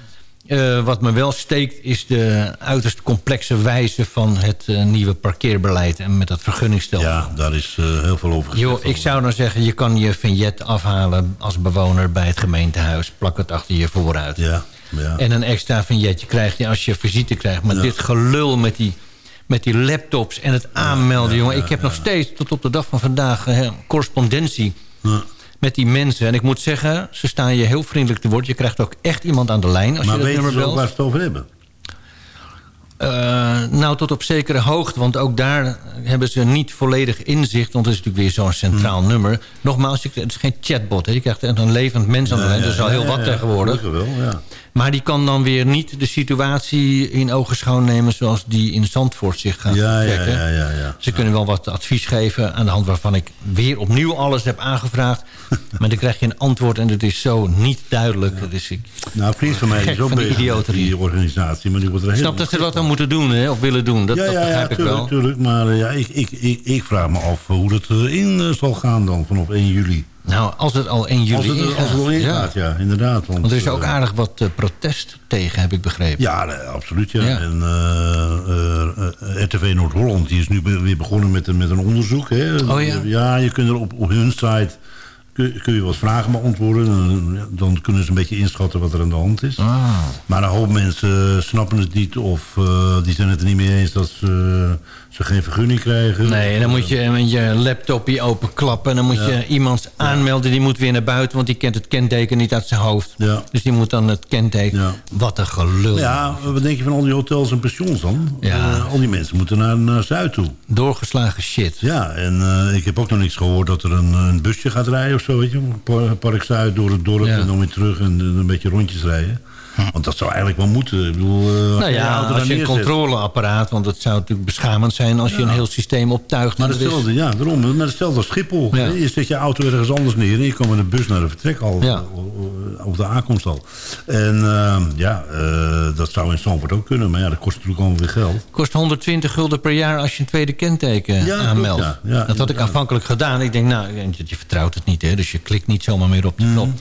S9: eh, wat me wel steekt is de uiterst complexe wijze van het eh, nieuwe parkeerbeleid. En met dat vergunningsstelsel.
S7: Ja, daar is eh, heel veel over gezegd.
S9: Joh, ik zou dan zeggen, je kan je vignet afhalen als bewoner bij het gemeentehuis. Plak het achter je vooruit.
S7: Ja, ja.
S9: En een extra vignetje krijg je als je visite krijgt. Maar
S7: Ja.
S9: dit gelul met die, met die laptops en het aanmelden, jongen. ik heb nog steeds tot op de dag van vandaag eh, correspondentie met die mensen. En ik moet zeggen, ze staan je heel vriendelijk te woord. Je krijgt ook echt iemand aan de lijn als
S7: maar
S9: je dat nummer
S7: ze ook
S9: belt.
S7: waar ze het over hebben?
S9: Eh, nou, tot op zekere hoogte. Want ook daar hebben ze niet volledig inzicht. Want het is natuurlijk weer zo'n centraal
S7: Hmm.
S9: nummer. Nogmaals, het is geen chatbot. Hè. Je krijgt een levend mens aan de lijn. Dat is al heel wat tegenwoordig.
S7: wel, ja.
S9: Maar die kan dan weer niet de situatie in ogenschouw nemen... zoals die in Zandvoort zich gaat
S7: Ja,
S9: trekken.
S7: ja, ja, ja.
S9: Ze kunnen wel wat advies geven... aan de hand waarvan ik weer opnieuw alles heb aangevraagd. maar dan krijg je een antwoord en het is zo niet duidelijk. Dus ik
S7: Nou, vriend van mij is ook bezig die organisatie, maar die wordt er
S9: snap dat ze wat aan moeten doen hè, of willen doen. Dat,
S7: ja,
S9: dat begrijp ik wel.
S7: tuurlijk. Maar eh, ja, ik, ik, ik, ik vraag me af hoe dat erin eh, zal gaan dan vanaf 1 juli.
S9: Nou, als het al 1 juli
S7: Als het,
S9: ingaat,
S7: als het al
S9: ja.
S7: ingaat, ja. inderdaad. Want,
S9: Want er is ook
S7: eh,
S9: aardig wat eh, protest tegen, heb ik begrepen.
S7: Ja, absoluut. Ja.
S9: Ja.
S7: En eh, RTV Noord-Holland die is nu weer begonnen met, een- met een onderzoek. Hè.
S9: Oh ja?
S7: Ja, je kunt er op, op hun site kun, kun je wat vragen beantwoorden. En, ja, dan kunnen ze een beetje inschatten wat er aan de hand is.
S9: Ah.
S7: Maar een hoop mensen eh, snappen het niet of eh, die zijn het er niet mee eens dat ze, ze geen vergunning krijgen.
S9: Nee, dan moet je met je laptopje openklappen... en dan moet
S7: Ja.
S9: je iemand aanmelden, die moet weer naar buiten... want die kent het kenteken niet uit zijn hoofd.
S7: Ja.
S9: Dus die moet dan het kenteken...
S7: Ja.
S9: Wat een gelul.
S7: Ja, wat denk je van al die hotels en pensions dan?
S9: Ja.
S7: Eh, al die mensen moeten naar, naar Zuid toe.
S9: Doorgeslagen shit.
S7: Ja, en eh, ik heb ook nog niks gehoord dat er een, een busje gaat rijden of zo, weet je. Par- Park Zuid door het dorp
S9: Ja.
S7: en dan weer terug en eh, een beetje rondjes rijden. Want dat zou eigenlijk wel moeten. Ik bedoel, eh, als
S9: Nou
S7: je
S9: ja, als je een
S7: neerzet.
S9: controleapparaat... want het zou natuurlijk beschamend zijn als je een heel systeem optuigt.
S7: Maar
S9: is-
S7: hetzelfde, ja, daarom. Maar hetzelfde als Schiphol.
S9: Ja.
S7: Je zet je auto ergens anders neer en je komt met een bus naar de vertrek al.
S9: Ja.
S7: eh, Op de aankomst al. En eh, ja, eh, dat zou in Zandvoort ook kunnen. Maar ja, dat kost natuurlijk allemaal weer geld.
S9: kost 120 gulden per jaar als je een tweede kenteken
S7: Ja,
S9: aanmeldt. dat had ik aanvankelijk gedaan. Ik denk, nou, je, je vertrouwt het niet, hè, dus je klikt niet zomaar meer op de
S7: Mm.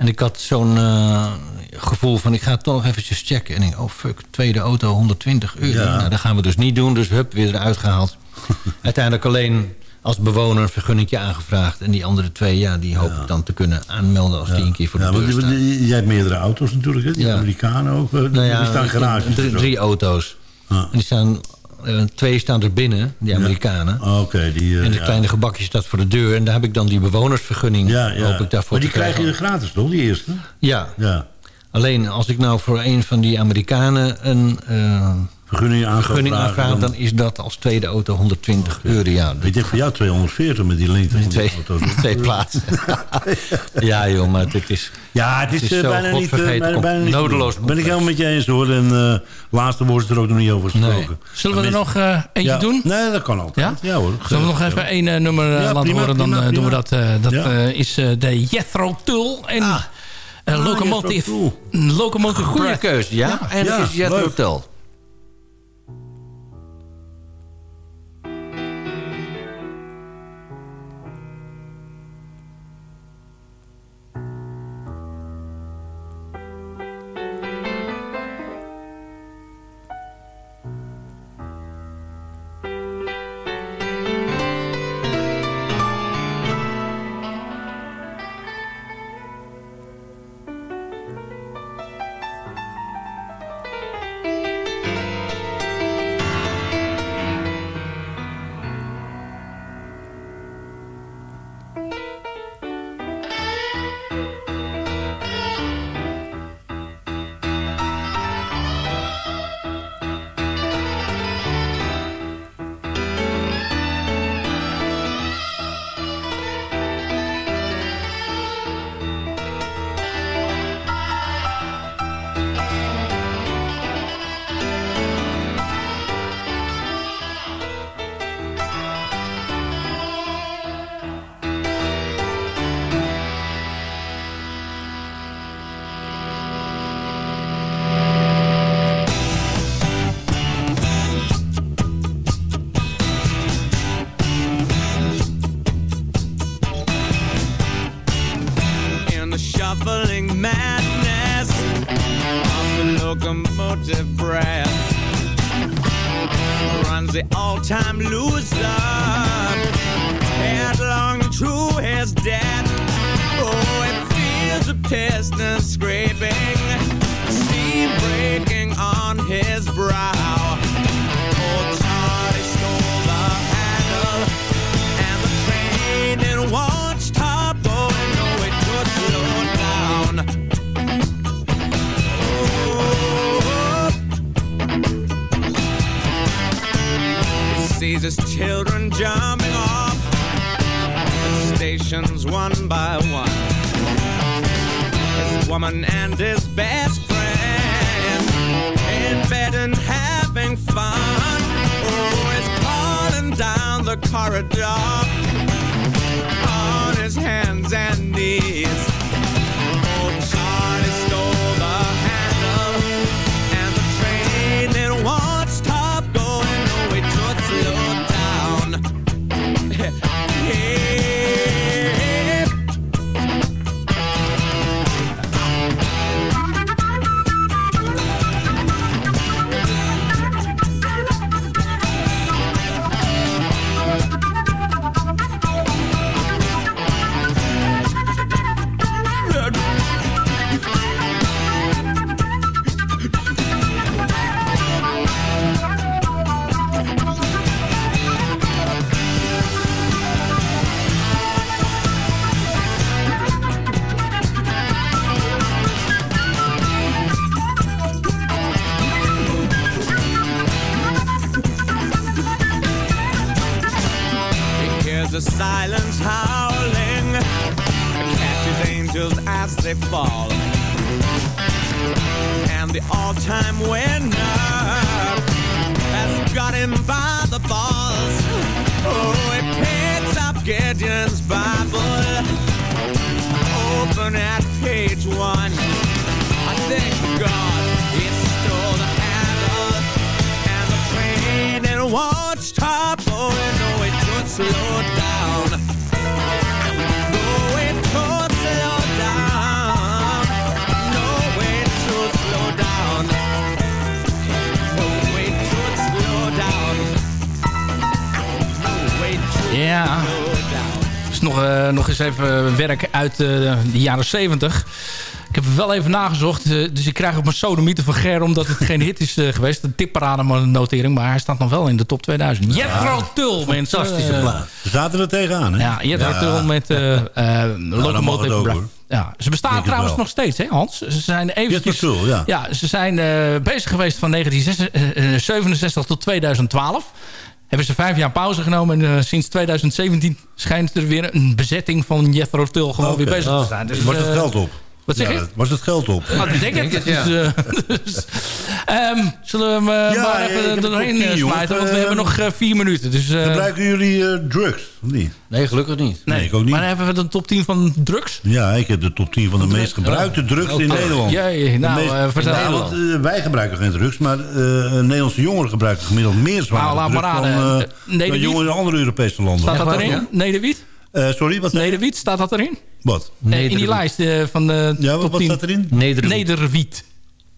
S9: En ik had zo'n eh, gevoel van, ik ga het toch nog eventjes checken. En ik oh fuck, tweede auto, 120 euro.
S7: Ja.
S9: Nou, dat gaan we dus niet doen, dus hup, weer eruit gehaald. Uiteindelijk alleen als bewoner een vergunningje aangevraagd. En die andere twee, ja, die hoop ik dan te kunnen aanmelden als die een keer voor de
S7: Ja,
S9: deur staan.
S7: die- die- jij hebt meerdere auto's natuurlijk, hè? Die
S9: Ja.
S7: Amerikanen ook. eh,
S9: Nou ja,
S7: die staan garages.
S9: drie, auto's. En die staan, eh, twee staan er binnen, die Amerikanen.
S7: Ah, Oké, die... eh,
S9: En het
S7: ja.
S9: kleine gebakje staat voor de deur. En daar heb ik dan die bewonersvergunning.
S7: Ja, ja.
S9: Hoop ik daarvoor
S7: maar die krijg je gratis toch, die eerste?
S9: Ja.
S7: Ja.
S9: Alleen als ik nou voor een van die Amerikanen een eh,
S7: vergunning aan
S9: vergunning aanvragen... dan is dat als tweede auto 120 euro. Ja,
S7: Ik denk voor jou 240 met die lengte van
S9: twee,
S7: auto's.
S9: twee plaatsen. ja joh, maar het is...
S7: Ja, het is, eh,
S9: zo
S7: bijna niet, eh, bijna, bijna niet
S9: nodeloos
S7: Ben ik helemaal met je eens hoor. En eh laatste woord is er ook nog niet over gesproken.
S6: Zullen we er nog eh, eentje
S7: Ja.
S6: doen?
S7: Nee, dat kan altijd. Ja, hoor.
S6: Zullen we nog even één nummer
S7: Ja,
S6: laten
S7: prima,
S6: horen? Dan
S7: prima,
S6: doen we dat. eh, dat
S7: Ja.
S6: eh, is eh, de Jethro Tull en
S7: Ah,
S6: Locomotive, Locomotive
S9: Goede keuze, ja. En dat is Jet
S7: leuk.
S12: Shuffling madness. Of the locomotive breath. Runs the all-time loser. Headlong to his death. Oh, it feels a piston scraping, His children jumping off stations one by one. His woman and his best friend in bed and having fun. Oh, he's calling down the corridor on his hands and knees.
S6: Dus nog, eh, nog eens even werk uit eh, de jaren 70. Ik heb wel even nagezocht. eh, dus ik krijg op mijn sodemieter van Ger... omdat het geen hit is geweest. Een tipparade notering. Maar hij staat nog wel in de top 2000. Jethro Tull, mensen.
S9: Fantastische plaat.
S7: Ze zaten er tegenaan, hè?
S6: Ja, Jethro
S7: Ja.
S6: Tull met
S7: mag het
S6: Locomotive. Ja, ze bestaan trouwens nog steeds, hè Hans? Ze zijn eventjes...
S7: Tull, ja.
S6: ze zijn bezig geweest van 1967 tot 2012. Hebben ze vijf jaar pauze genomen. En eh, sinds 2017 schijnt er weer een bezetting van Jethro Tull gewoon weer bezig te zijn. Dus,
S7: was het
S6: eh,
S7: geld op?
S6: Wat zeg
S7: Ja,
S6: je?
S7: Was het geld op?
S6: Ah, ik denk het.
S9: het, ja.
S6: Dus, eh, dus, ehm, zullen we hem eh,
S7: Ja,
S6: maar
S7: ja,
S6: even
S7: heb
S6: er
S7: een
S6: doorheen
S7: top 10,
S6: eh, smijten? Want we hebben nog vier minuten. Dus, eh,
S7: Gebruiken jullie eh, drugs? Of niet?
S9: Nee, gelukkig niet.
S7: Nee, ik ook niet.
S6: Maar hebben we de top 10 van drugs.
S7: Ja, ik heb de top 10 van de meest gebruikte drugs in
S6: Oh,
S7: Nederland.
S6: jee, nou,
S7: meest-
S6: eh, vertel.
S7: Ja, want, eh, wij gebruiken geen drugs, maar eh, Nederlandse jongeren gebruiken gemiddeld meer zware
S6: Nou, laat maar
S7: drugs
S6: raden.
S7: dan, jongeren in andere Europese landen.
S6: Staat dat erin?
S9: ja?
S6: Nederwiet?
S7: Eh, sorry, wat?
S6: Nederwiet, staat dat erin?
S7: Wat?
S6: Eh, in die lijst eh, van de
S7: Ja, wat,
S6: top
S7: wat
S6: 10.
S7: staat erin?
S9: Nederwiet.
S6: Nederwiet.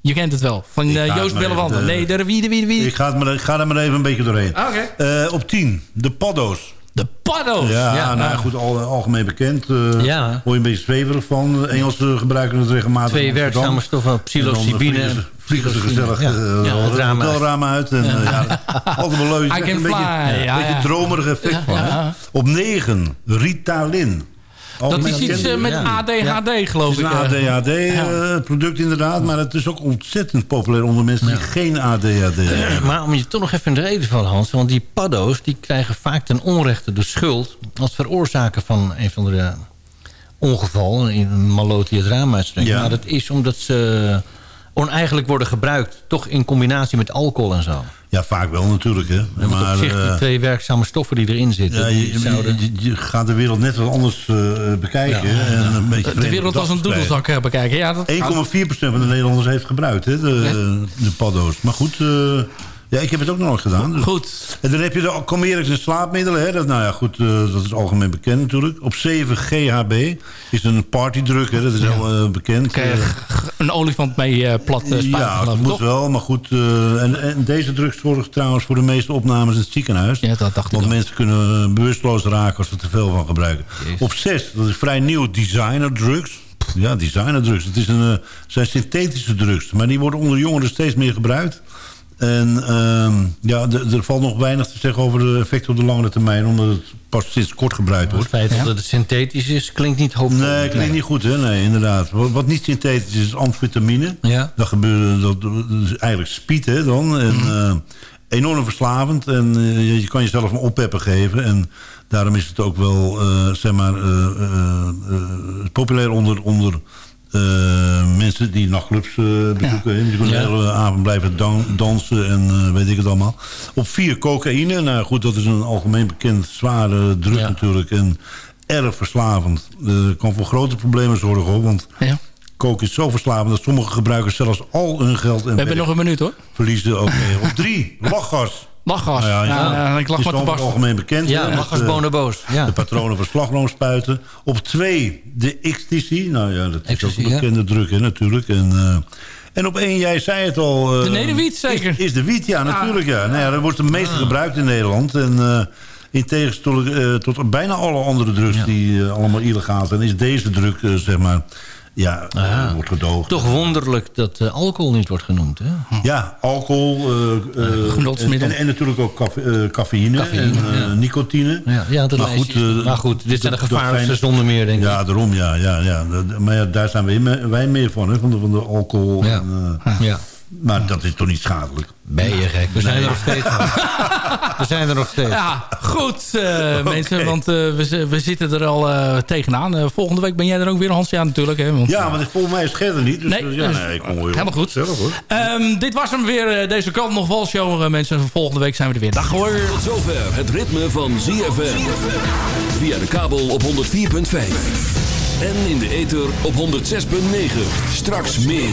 S6: Je kent het wel. Van eh,
S7: ga
S6: Joost Bellewanden.
S7: even, eh,
S6: Nederwiet, wie, wie.
S7: Ik ga, het maar, ik ga er maar even een beetje doorheen.
S6: Ah, Oké.
S7: Eh, op 10, de paddo's.
S6: De paddo's.
S7: Ja,
S9: Ja,
S7: nou goed, al, algemeen bekend. eh
S9: Ja.
S7: Word je een beetje zweverig van. De Engelsen gebruiken het regelmatig.
S9: Twee werkzame stoffen, psilocybine.
S7: vliegen ze- Vliegen ze gezellig
S9: Ja.
S7: eh,
S9: Ja, het raam uit.
S7: En, ja, altijd wel leuk. Een beetje, een beetje dromerig effect van. Op 9, Ritalin.
S6: Dat
S7: Algemeen
S6: is iets eh, met
S9: ja.
S6: ADHD, geloof
S7: Het is
S6: ik.
S7: een
S6: eh.
S7: ADHD-product inderdaad, maar het is ook ontzettend populair onder mensen die geen ADHD hebben.
S9: Maar om je toch nog even in de reden te vallen, Hans. Want die paddo's die krijgen vaak ten onrechte de schuld... als veroorzaker van een van de ongeval. Een maloot die het raam. Maar dat is omdat ze oneigenlijk worden gebruikt. Toch in combinatie met alcohol en zo.
S7: Ja, vaak wel natuurlijk. Hè. Maar,
S9: op zich, die
S7: eh,
S9: twee werkzame stoffen die erin zitten...
S7: ja,
S9: die
S7: je,
S9: zouden...
S7: je, je gaat de wereld net wat anders eh, bekijken.
S9: Ja.
S7: En een beetje
S6: De wereld als een doedelzak bekijken. Ja, dat
S7: 1,4% van de Nederlanders heeft gebruikt, hè, de, de paddo's. Maar goed, eh, ja, ik heb het ook nog nooit gedaan. Dus.
S6: Goed.
S7: En dan heb je de Comerix en slaapmiddelen. Hè, dat, nou ja, goed, eh, dat is algemeen bekend natuurlijk. Op 7 GHB is een partydruk, hè, dat is heel eh, bekend.
S6: Kan je een olifant mee eh, plat eh, spuiten,
S7: ja, dat moet
S6: toch?
S7: wel, maar goed. eh, en, en deze drugs zorgt trouwens voor de meeste opnames in het ziekenhuis.
S6: Ja, dat dacht ik
S7: Want mensen kunnen eh, bewusteloos raken als ze te veel van gebruiken. Op 6, dat is vrij nieuw, designer drugs. Ja, designer drugs. Het is een, eh, zijn synthetische drugs, maar die worden onder jongeren steeds meer gebruikt. En ehm, ja, er valt nog weinig te zeggen over de effecten op de langere termijn... omdat het pas sinds kort gebruikt
S9: Het
S7: wordt.
S9: feit dat het synthetisch is, klinkt niet hoopvol.
S7: Nee, klinkt niet goed, hè? Nee, inderdaad. Wat, wat niet synthetisch is, is amfetamine.
S9: Ja.
S7: Dat gebeurt, dat, eigenlijk speed, hè, dan. En, eh, enorm verslavend. En eh, je, je kan jezelf een oppeppen geven. En daarom is het ook wel, eh, zeg maar, eh, populair onder... onder mensen die nachtclubs eh, bezoeken. Die kunnen de hele avond blijven dan- dansen en eh, weet ik het allemaal. Op vier, cocaïne. Nou goed, dat is een algemeen bekend zware drug natuurlijk. En erg verslavend. Eh, kan voor grote problemen zorgen hoor. Want
S6: Ja.
S7: coke is zo verslavend dat sommige gebruikers zelfs al hun geld en
S6: We hebben nog een minuut, hoor.
S7: verliezen. Oké, op drie, lachgas.
S6: Lachgas.
S7: Nou ja,
S6: Ja, ik lach met de
S7: algemeen bekend.
S9: Ja,
S7: hè,
S9: lachgas
S7: het, eh,
S9: bonoboos. Ja.
S7: De patronen van slagroomspuiten. Op twee, de ecstasy. Nou ja, dat is ook een
S9: ja.
S7: bekende druk, hè, natuurlijk. En, eh, en op één, jij zei het al... eh,
S6: De nederwiet, zeker.
S7: Is, is de wiet, ja, natuurlijk. Ja. Nou ja, dat wordt de meeste gebruikt in Nederland. En eh, in tegenstelling eh, tot bijna alle andere drugs die allemaal illegaal zijn... is deze druk, zeg maar, ja, eh, wordt gedoogd.
S9: Toch wonderlijk dat eh, alcohol niet wordt genoemd. Hè?
S7: Ja, alcohol. eh, eh,
S6: Genotsmiddel.
S7: En, en natuurlijk ook eh, cafeïne,
S9: Cafeïne,
S7: en
S9: ja.
S7: nicotine.
S9: Ja, ja dat
S7: Maar
S9: lijstje
S7: goed,
S9: is- maar goed, dit zijn de gevaarlijkste zonder meer, denk ik.
S7: Ja, daarom, ja. ja, ja. Maar ja, daar zijn wij, wij meer van, hè, van, de, van de alcohol.
S9: Ja.
S7: En, eh,
S9: Ja.
S7: Maar dat is toch niet schadelijk?
S9: Ben je gek? We zijn er nog steeds. We zijn er nog steeds.
S6: Ja, goed eh, mensen, want eh, we, we zitten er al eh, tegenaan. Eh, volgende week ben jij er ook weer, Hans. Ja, natuurlijk. Hè, want,
S7: Ja, want volgens mij is Ger er niet. Dus,
S6: Nee,
S7: eh, ja,
S6: dus-
S7: nee, ik kom weer
S6: helemaal goed.
S7: Zelf, hoor.
S6: Ehm, dit was hem weer, deze kant nog wel show, mensen. Volgende week zijn we er weer. Dag hoor.
S4: Tot zover het ritme van ZFM. Via de kabel op 104.5. En in de ether op 106.9. Straks meer.